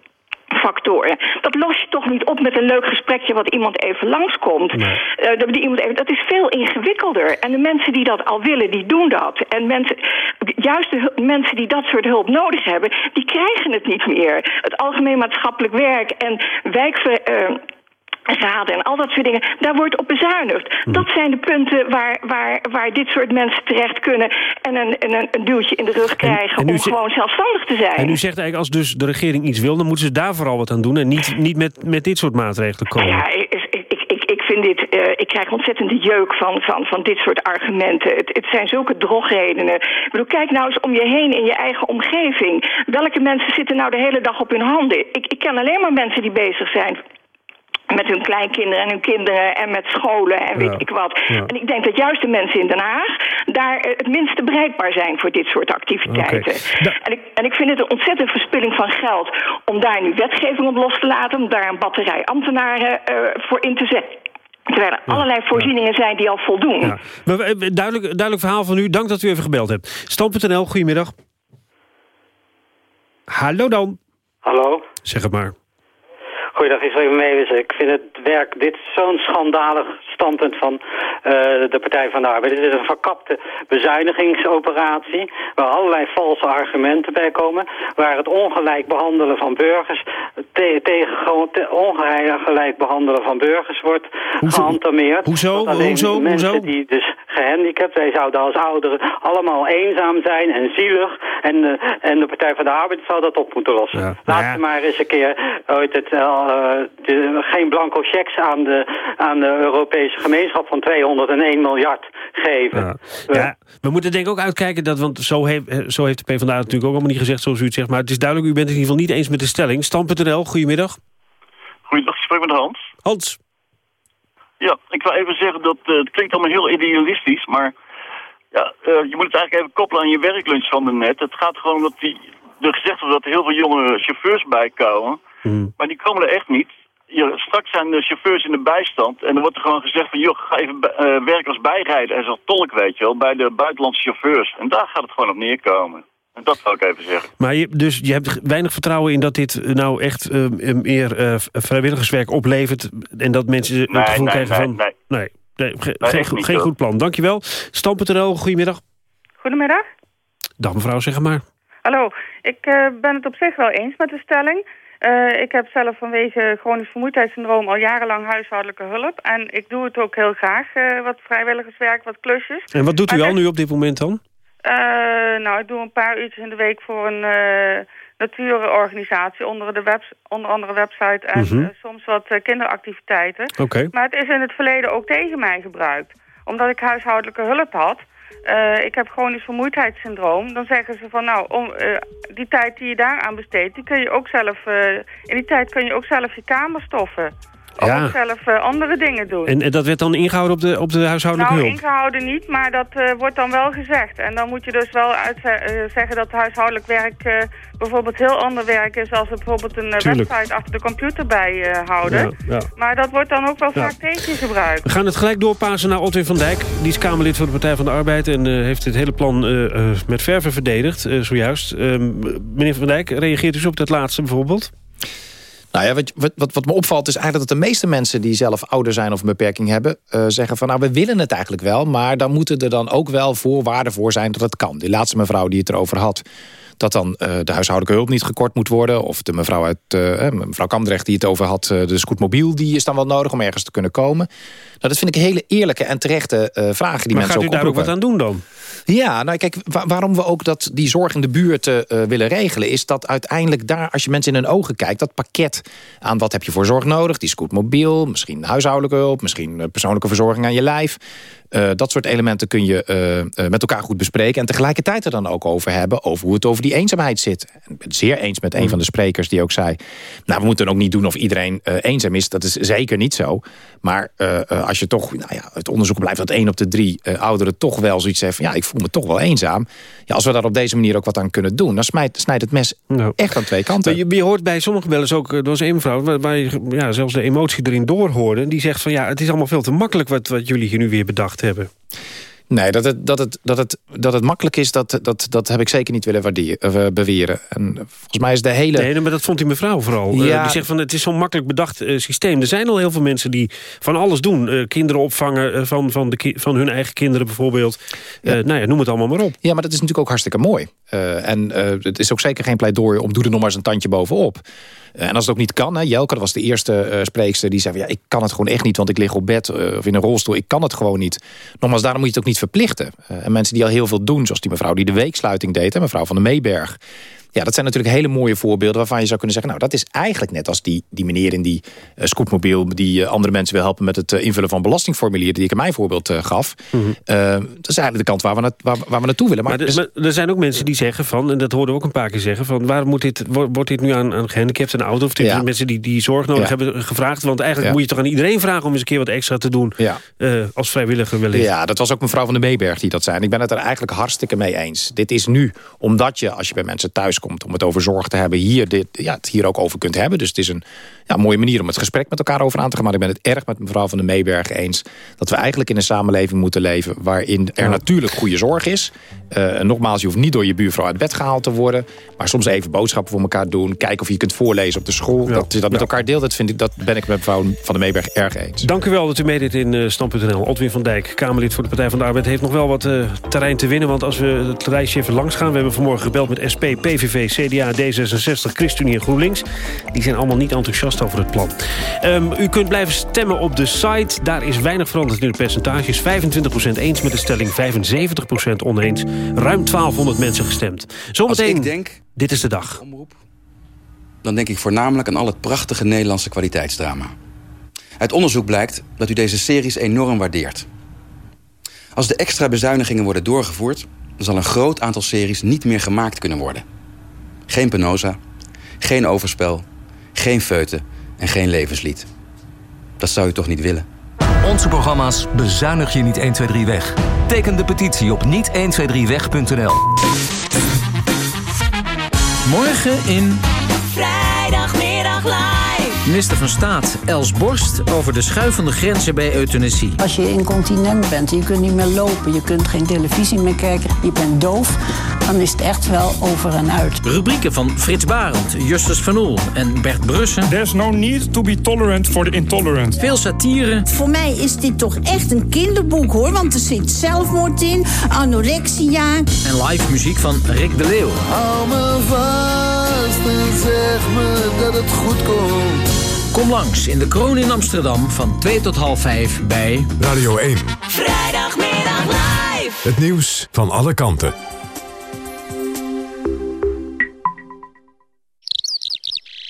Speaker 36: Factoren. Dat los je toch niet op met een leuk gesprekje wat iemand even langskomt. Eh, dat, die iemand even, dat is veel ingewikkelder. En de mensen die dat al willen, die doen dat. En mensen, juist de mensen die dat soort hulp nodig hebben, die krijgen het niet meer. Het algemeen maatschappelijk werk en wijkver. eh, raden en al dat soort dingen, daar wordt op bezuinigd.
Speaker 2: Mhm.
Speaker 36: Dat zijn de punten waar, waar, waar dit soort mensen terecht kunnen... en een, en een, een duwtje in de rug krijgen
Speaker 2: en
Speaker 36: om
Speaker 2: zegt-
Speaker 36: gewoon zelfstandig te zijn.
Speaker 2: En u zegt eigenlijk, als dus de regering iets wil... dan moeten ze daar vooral wat aan doen... en niet, niet met, met dit soort maatregelen komen.
Speaker 36: Ja, ik, ik, ik, ik, ik vind dit, eh, ik krijg ontzettende jeuk van, van, van dit soort argumenten. Het, het zijn zulke drogredenen. Ik bedoel, kijk nou eens om je heen in je eigen omgeving. Welke mensen zitten nou de hele dag op hun handen? Ik, ik ken alleen maar mensen die bezig zijn met hun kleinkinderen en hun kinderen en met scholen en weet
Speaker 37: Ja.
Speaker 36: ik wat.
Speaker 37: Ja.
Speaker 36: En ik denk dat juist de mensen in Den Haag daar eh, het minste bereikbaar zijn voor dit soort activiteiten. En, ik, en ik vind het een ontzettende verspilling van geld om daar nu wetgeving op los te laten, om daar een batterij ambtenaren eh, voor in te zetten. Terwijl er allerlei voorzieningen zijn die al voldoen.
Speaker 2: Ja. Duidelijk, duidelijk verhaal van u. Dank dat u even gebeld hebt. Stand.nl, goedemiddag. Hallo dan.
Speaker 38: Hallo.
Speaker 2: Zeg het maar.
Speaker 38: Goeiedag, ik spreek Meeuwis. Ik vind het werk, dit is zo'n schandalig standpunt van eh, de Partij van de Arbeid. Dit is een verkapte bezuinigingsoperatie waar allerlei valse argumenten bij komen. Waar het ongelijk behandelen van burgers te- tegen gewoon te- ongelijk behandelen van burgers wordt geantameerd.
Speaker 2: Hoezo?
Speaker 38: Alleen
Speaker 2: Hoezo?
Speaker 38: Mensen
Speaker 2: Hoezo?
Speaker 38: die dus gehandicapt, zij zouden als ouderen allemaal eenzaam zijn en zielig. En, eh, en de Partij van de Arbeid zou dat op moeten lossen.
Speaker 2: Nou
Speaker 38: Laat ze maar eens een keer ooit het, eh, de- geen blanco checks aan de, aan de Europese gemeenschap van 201 miljard geven.
Speaker 2: Ja. Ja, we moeten denk ik ook uitkijken, dat, want zo heeft, eh, zo heeft de PvdA natuurlijk ook allemaal niet gezegd zoals u het zegt. Maar het is duidelijk, u bent het in ieder geval niet eens met de stelling. Stand.nl, goedemiddag.
Speaker 39: Goeiedag, ik spreek met Hans.
Speaker 2: Hans.
Speaker 39: Ja, ik wil even zeggen dat eh, het klinkt allemaal heel idealistisch, maar ja, eh, je moet het eigenlijk even koppelen aan je werklunch van de net. Het gaat gewoon om dat die, er gezegd wordt dat er heel veel jonge chauffeurs bij komen, maar die komen er echt niet. Je, straks zijn de chauffeurs in de bijstand en dan wordt er gewoon gezegd van joh, ga even bij- eh, werken als bijrijder en als tolk weet je wel, bij de buitenlandse chauffeurs. En daar gaat het gewoon op neerkomen. En dat zou ik even zeggen.
Speaker 2: Maar je, dus je hebt weinig vertrouwen in dat dit eh, nou echt eh, meer eh, vrijwilligerswerk oplevert. En dat mensen het
Speaker 39: Nee,
Speaker 2: gevoel
Speaker 39: nee,
Speaker 2: krijgen
Speaker 39: nee,
Speaker 2: van...
Speaker 39: nee.
Speaker 2: nee, nee, ge-
Speaker 39: Nee,
Speaker 2: geen, goed- geen plan. Dankjewel. Stam.nl, goedemiddag.
Speaker 30: Goedemiddag.
Speaker 2: Dag mevrouw, zeg maar.
Speaker 30: Hallo, ik eh, ben het op zich wel eens met de stelling. Eh, ik heb zelf vanwege chronisch vermoeidheidssyndroom al jarenlang huishoudelijke hulp. En ik doe het ook heel graag, eh, wat vrijwilligerswerk, wat klusjes.
Speaker 2: En wat doet u
Speaker 30: Maar
Speaker 2: al nu op dit moment dan?
Speaker 30: Eh, nou, ik doe een paar uurtjes in de week voor een natuurorganisatie onder, de webs onder andere website en
Speaker 2: Mhm.
Speaker 30: soms wat kinderactiviteiten.
Speaker 2: Oké.
Speaker 30: Maar het is in het verleden ook tegen mij gebruikt. Omdat ik huishoudelijke hulp had. Eh, ik heb chronisch vermoeidheidssyndroom. Dan zeggen ze van nou, om, eh, die tijd die je daaraan besteedt, die kun je ook zelf, eh, in die tijd kun je ook zelf je kamer stoffen.
Speaker 2: Ja.
Speaker 30: ook zelf eh, andere dingen doen.
Speaker 2: En, en dat werd dan ingehouden op de, op de huishoudelijke
Speaker 30: Nou,
Speaker 2: hulp?
Speaker 30: ingehouden niet, maar dat eh, wordt dan wel gezegd. En dan moet je dus wel uit, zeggen dat huishoudelijk werk eh, bijvoorbeeld heel ander werk is... als we bijvoorbeeld een eh, website achter de computer bij eh, houden.
Speaker 2: Ja, ja.
Speaker 30: Maar dat wordt dan ook wel vaak tegen je gebruikt.
Speaker 2: We gaan het gelijk doorpassen naar Otwin van Dijk. Die is Kamerlid voor de Partij van de Arbeid... en eh, heeft het hele plan eh, eh, met verven verdedigd, eh, zojuist. Ehm, meneer van Dijk, reageert u eens op dat laatste bijvoorbeeld?
Speaker 31: Nou ja, wat, wat, wat me opvalt is eigenlijk dat de meeste mensen... die zelf ouder zijn of een beperking hebben... Uh, zeggen van nou, we willen het eigenlijk wel... maar dan moeten er dan ook wel voorwaarden voor zijn dat het kan. Die laatste mevrouw die het erover had dat dan uh, de huishoudelijke hulp niet gekort moet worden. Of de mevrouw uit uh, mevrouw Kamdrecht die het over had, uh, de scootmobiel, die is dan wel nodig om ergens te kunnen komen. Nou, dat vind ik hele eerlijke en terechte vragen die
Speaker 2: maar
Speaker 31: mensen
Speaker 2: ook
Speaker 31: ook
Speaker 2: gaat u daar ook wat aan doen dan?
Speaker 31: Ja, nou kijk, waarom we ook dat die zorg in de buurt uh, willen regelen... is dat uiteindelijk daar, als je mensen in hun ogen kijkt... dat pakket aan wat heb je voor zorg nodig, die scootmobiel... misschien huishoudelijke hulp, misschien persoonlijke verzorging aan je lijf... Uh, dat soort elementen kun je uh, uh, met elkaar goed bespreken... en tegelijkertijd er dan ook over hebben... over hoe het over die eenzaamheid zit. Ik ben het zeer eens met een van de sprekers die ook zei... nou, we moeten ook niet doen of iedereen eenzaam is. Dat is zeker niet zo. Maar als je toch... Nou ja, het onderzoek blijft dat één op de drie ouderen toch wel zoiets heeft... van ja, ik voel me toch wel eenzaam. Ja, als we daar op deze manier ook wat aan kunnen doen... dan snijdt het mes nou. echt aan twee kanten.
Speaker 2: Je, je, hoort bij sommige bellers ook... er was één mevrouw waar, waar je ja, zelfs de emotie erin doorhoorde... die zegt van ja, het is allemaal veel te makkelijk... wat, wat jullie hier nu weer hebben.
Speaker 31: Nee, dat het, dat het, dat het, dat het makkelijk is, dat, dat, dat heb ik zeker niet willen waarderen, uh, beweren. En volgens mij is de hele...
Speaker 2: Nee, maar dat vond die mevrouw vooral. Ja. Uh, die zegt van het is zo'n makkelijk bedacht uh, systeem. Er zijn al heel veel mensen die van alles doen. kinderen opvangen van, van, de van hun eigen kinderen bijvoorbeeld. Ja. nou ja, noem het allemaal maar op.
Speaker 31: Ja, maar dat is natuurlijk ook hartstikke mooi. en het is ook zeker geen pleidooi om doe er nog maar eens een tandje bovenop. En als het ook niet kan, hè, Jelke, was de eerste uh, spreekster... die zei, ja, ik kan het gewoon echt niet, want ik lig op bed uh, of in een rolstoel. Ik kan het gewoon niet. Nogmaals, daarom moet je het ook niet verplichten. En mensen die al heel veel doen, zoals die mevrouw die de weeksluiting deed... Hè, mevrouw van de Meeberg... Ja, dat zijn natuurlijk hele mooie voorbeelden waarvan je zou kunnen zeggen... nou, dat is eigenlijk net als die, die meneer in die uh, scootmobiel... die uh, andere mensen wil helpen met het uh, invullen van belastingformulieren... die ik in mijn voorbeeld gaf. Mm -hmm. dat is eigenlijk de kant waar we, na waar, waar we naartoe willen.
Speaker 2: Maar, maar, dus... maar, er zijn ook mensen die zeggen van... en dat hoorden we ook een paar keer zeggen... van waarom moet dit, wordt dit nu aan, aan gehandicapten en ouderen... of ja. mensen die, die zorg nodig ja. hebben gevraagd? Want eigenlijk ja. moet je toch aan iedereen vragen... om eens een keer wat extra te doen als vrijwilliger wellicht.
Speaker 31: Ja, dat was ook mevrouw van de Meeberg die dat zei. En ik ben het er eigenlijk hartstikke mee eens. Dit is nu, omdat je als je bij mensen thuis komt... om het over zorg te hebben, hier, dit, ja, het hier ook over kunt hebben. Dus het is een ja, mooie manier om het gesprek met elkaar over aan te gaan. Maar ik ben het erg met mevrouw van de Meeberg eens... dat we eigenlijk in een samenleving moeten leven... waarin er natuurlijk goede zorg is. Uh, nogmaals, je hoeft niet door je buurvrouw uit bed gehaald te worden. Maar soms even boodschappen voor elkaar doen. Kijken of je kunt voorlezen op de school. Ja. Dat je dat met elkaar deelt, dat, vind ik, dat ben ik met mevrouw van de Meeberg erg eens.
Speaker 2: Dank u wel dat u meedeed in uh, Stand.nl. Otwin van Dijk, Kamerlid voor de Partij van de Arbeid... heeft nog wel wat uh, terrein te winnen. Want als we het lijstje even langs gaan... we hebben vanmorgen gebeld met SP, PVV, CDA, D66, ChristenUnie en GroenLinks. Die zijn allemaal niet enthousiast over het plan. Um, u kunt blijven stemmen op de site. Daar is weinig veranderd in de percentages. 25% eens met de stelling, 75% oneens. Ruim 1200 mensen gestemd. Zometeen,
Speaker 40: Als ik denk,
Speaker 2: dit is de dag.
Speaker 40: Omroep, dan denk ik voornamelijk aan al het prachtige Nederlandse kwaliteitsdrama. Uit onderzoek blijkt dat u deze series enorm waardeert. Als de extra bezuinigingen worden doorgevoerd... dan zal een groot aantal series niet meer gemaakt kunnen worden. Geen Penosa, geen overspel, geen feuten en geen levenslied. Dat zou u toch niet willen?
Speaker 37: Onze programma's bezuinig je niet 1, 2, 3 weg. Teken de petitie op niet123weg.nl.
Speaker 41: Morgen in...
Speaker 42: Vrijdagmiddag live.
Speaker 41: Minister van Staat Els Borst over de schuivende grenzen bij euthanasie.
Speaker 43: Als je incontinent bent, je kunt niet meer lopen, je kunt geen televisie meer kijken, je bent doof, dan is het echt wel over en uit.
Speaker 41: Rubrieken van Frits Barend, Justus van Oel en Bert Brussen.
Speaker 44: There's no need to be tolerant for the intolerant.
Speaker 41: Veel satire.
Speaker 42: Voor mij is dit toch echt een kinderboek hoor, want er zit zelfmoord in, anorexia.
Speaker 41: En live muziek van Rick de Leeuw.
Speaker 45: En zeg me dat het goed komt.
Speaker 41: Kom langs in de Kroon in Amsterdam van 2 tot half 5 bij
Speaker 1: Radio 1.
Speaker 42: Vrijdagmiddag live.
Speaker 1: Het nieuws van alle kanten.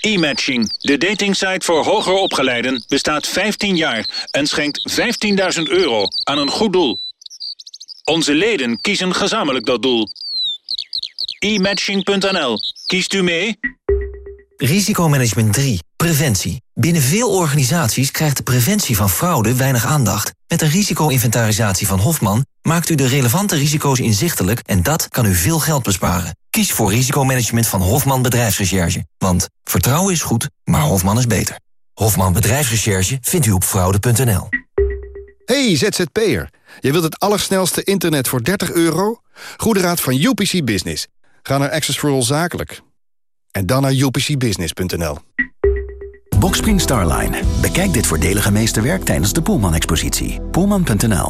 Speaker 46: E-matching, de datingsite voor hoger opgeleiden, bestaat 15 jaar en schenkt 15.000 euro aan een goed doel. Onze leden kiezen gezamenlijk dat doel. e-matching.nl. Kiest u mee?
Speaker 47: Risicomanagement 3. Preventie. Binnen veel organisaties krijgt de preventie van fraude weinig aandacht. Met een risico-inventarisatie van Hofman maakt u de relevante risico's inzichtelijk en dat kan u veel geld besparen. Kies voor risicomanagement van Hofman Bedrijfsrecherche. Want vertrouwen is goed, maar Hofman is beter. Hofman Bedrijfsrecherche vindt u op fraude.nl.
Speaker 48: Hey ZZP'er, je wilt het allersnelste internet voor 30 euro? Goede raad van UPC Business. Ga naar Access for All Zakelijk. En dan naar upcbusiness.nl.
Speaker 18: Boxspring Starline. Bekijk dit voordelige meesterwerk tijdens de Poelman-expositie. Poelman.nl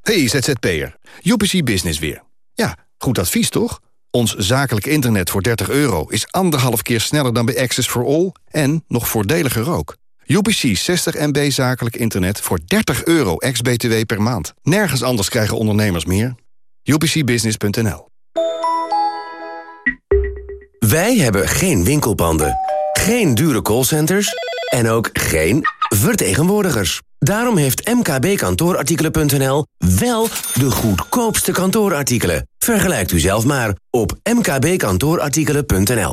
Speaker 12: Hey ZZP'er, UPC Business weer. Ja, goed advies toch? Ons zakelijk internet voor 30 euro is anderhalf keer sneller dan bij Access for All... en nog voordeliger ook. UPC 60 MB zakelijk internet voor 30 euro ex-BTW per maand. Nergens anders krijgen ondernemers meer. UPCbusiness.nl
Speaker 49: Wij hebben geen winkelpanden, geen dure callcenters en ook geen vertegenwoordigers. Daarom heeft mkbkantoorartikelen.nl wel de goedkoopste kantoorartikelen. Vergelijkt u zelf maar op mkbkantoorartikelen.nl.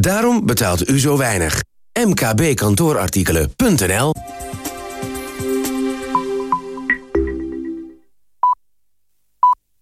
Speaker 49: Daarom betaalt u zo weinig. mkbkantoorartikelen.nl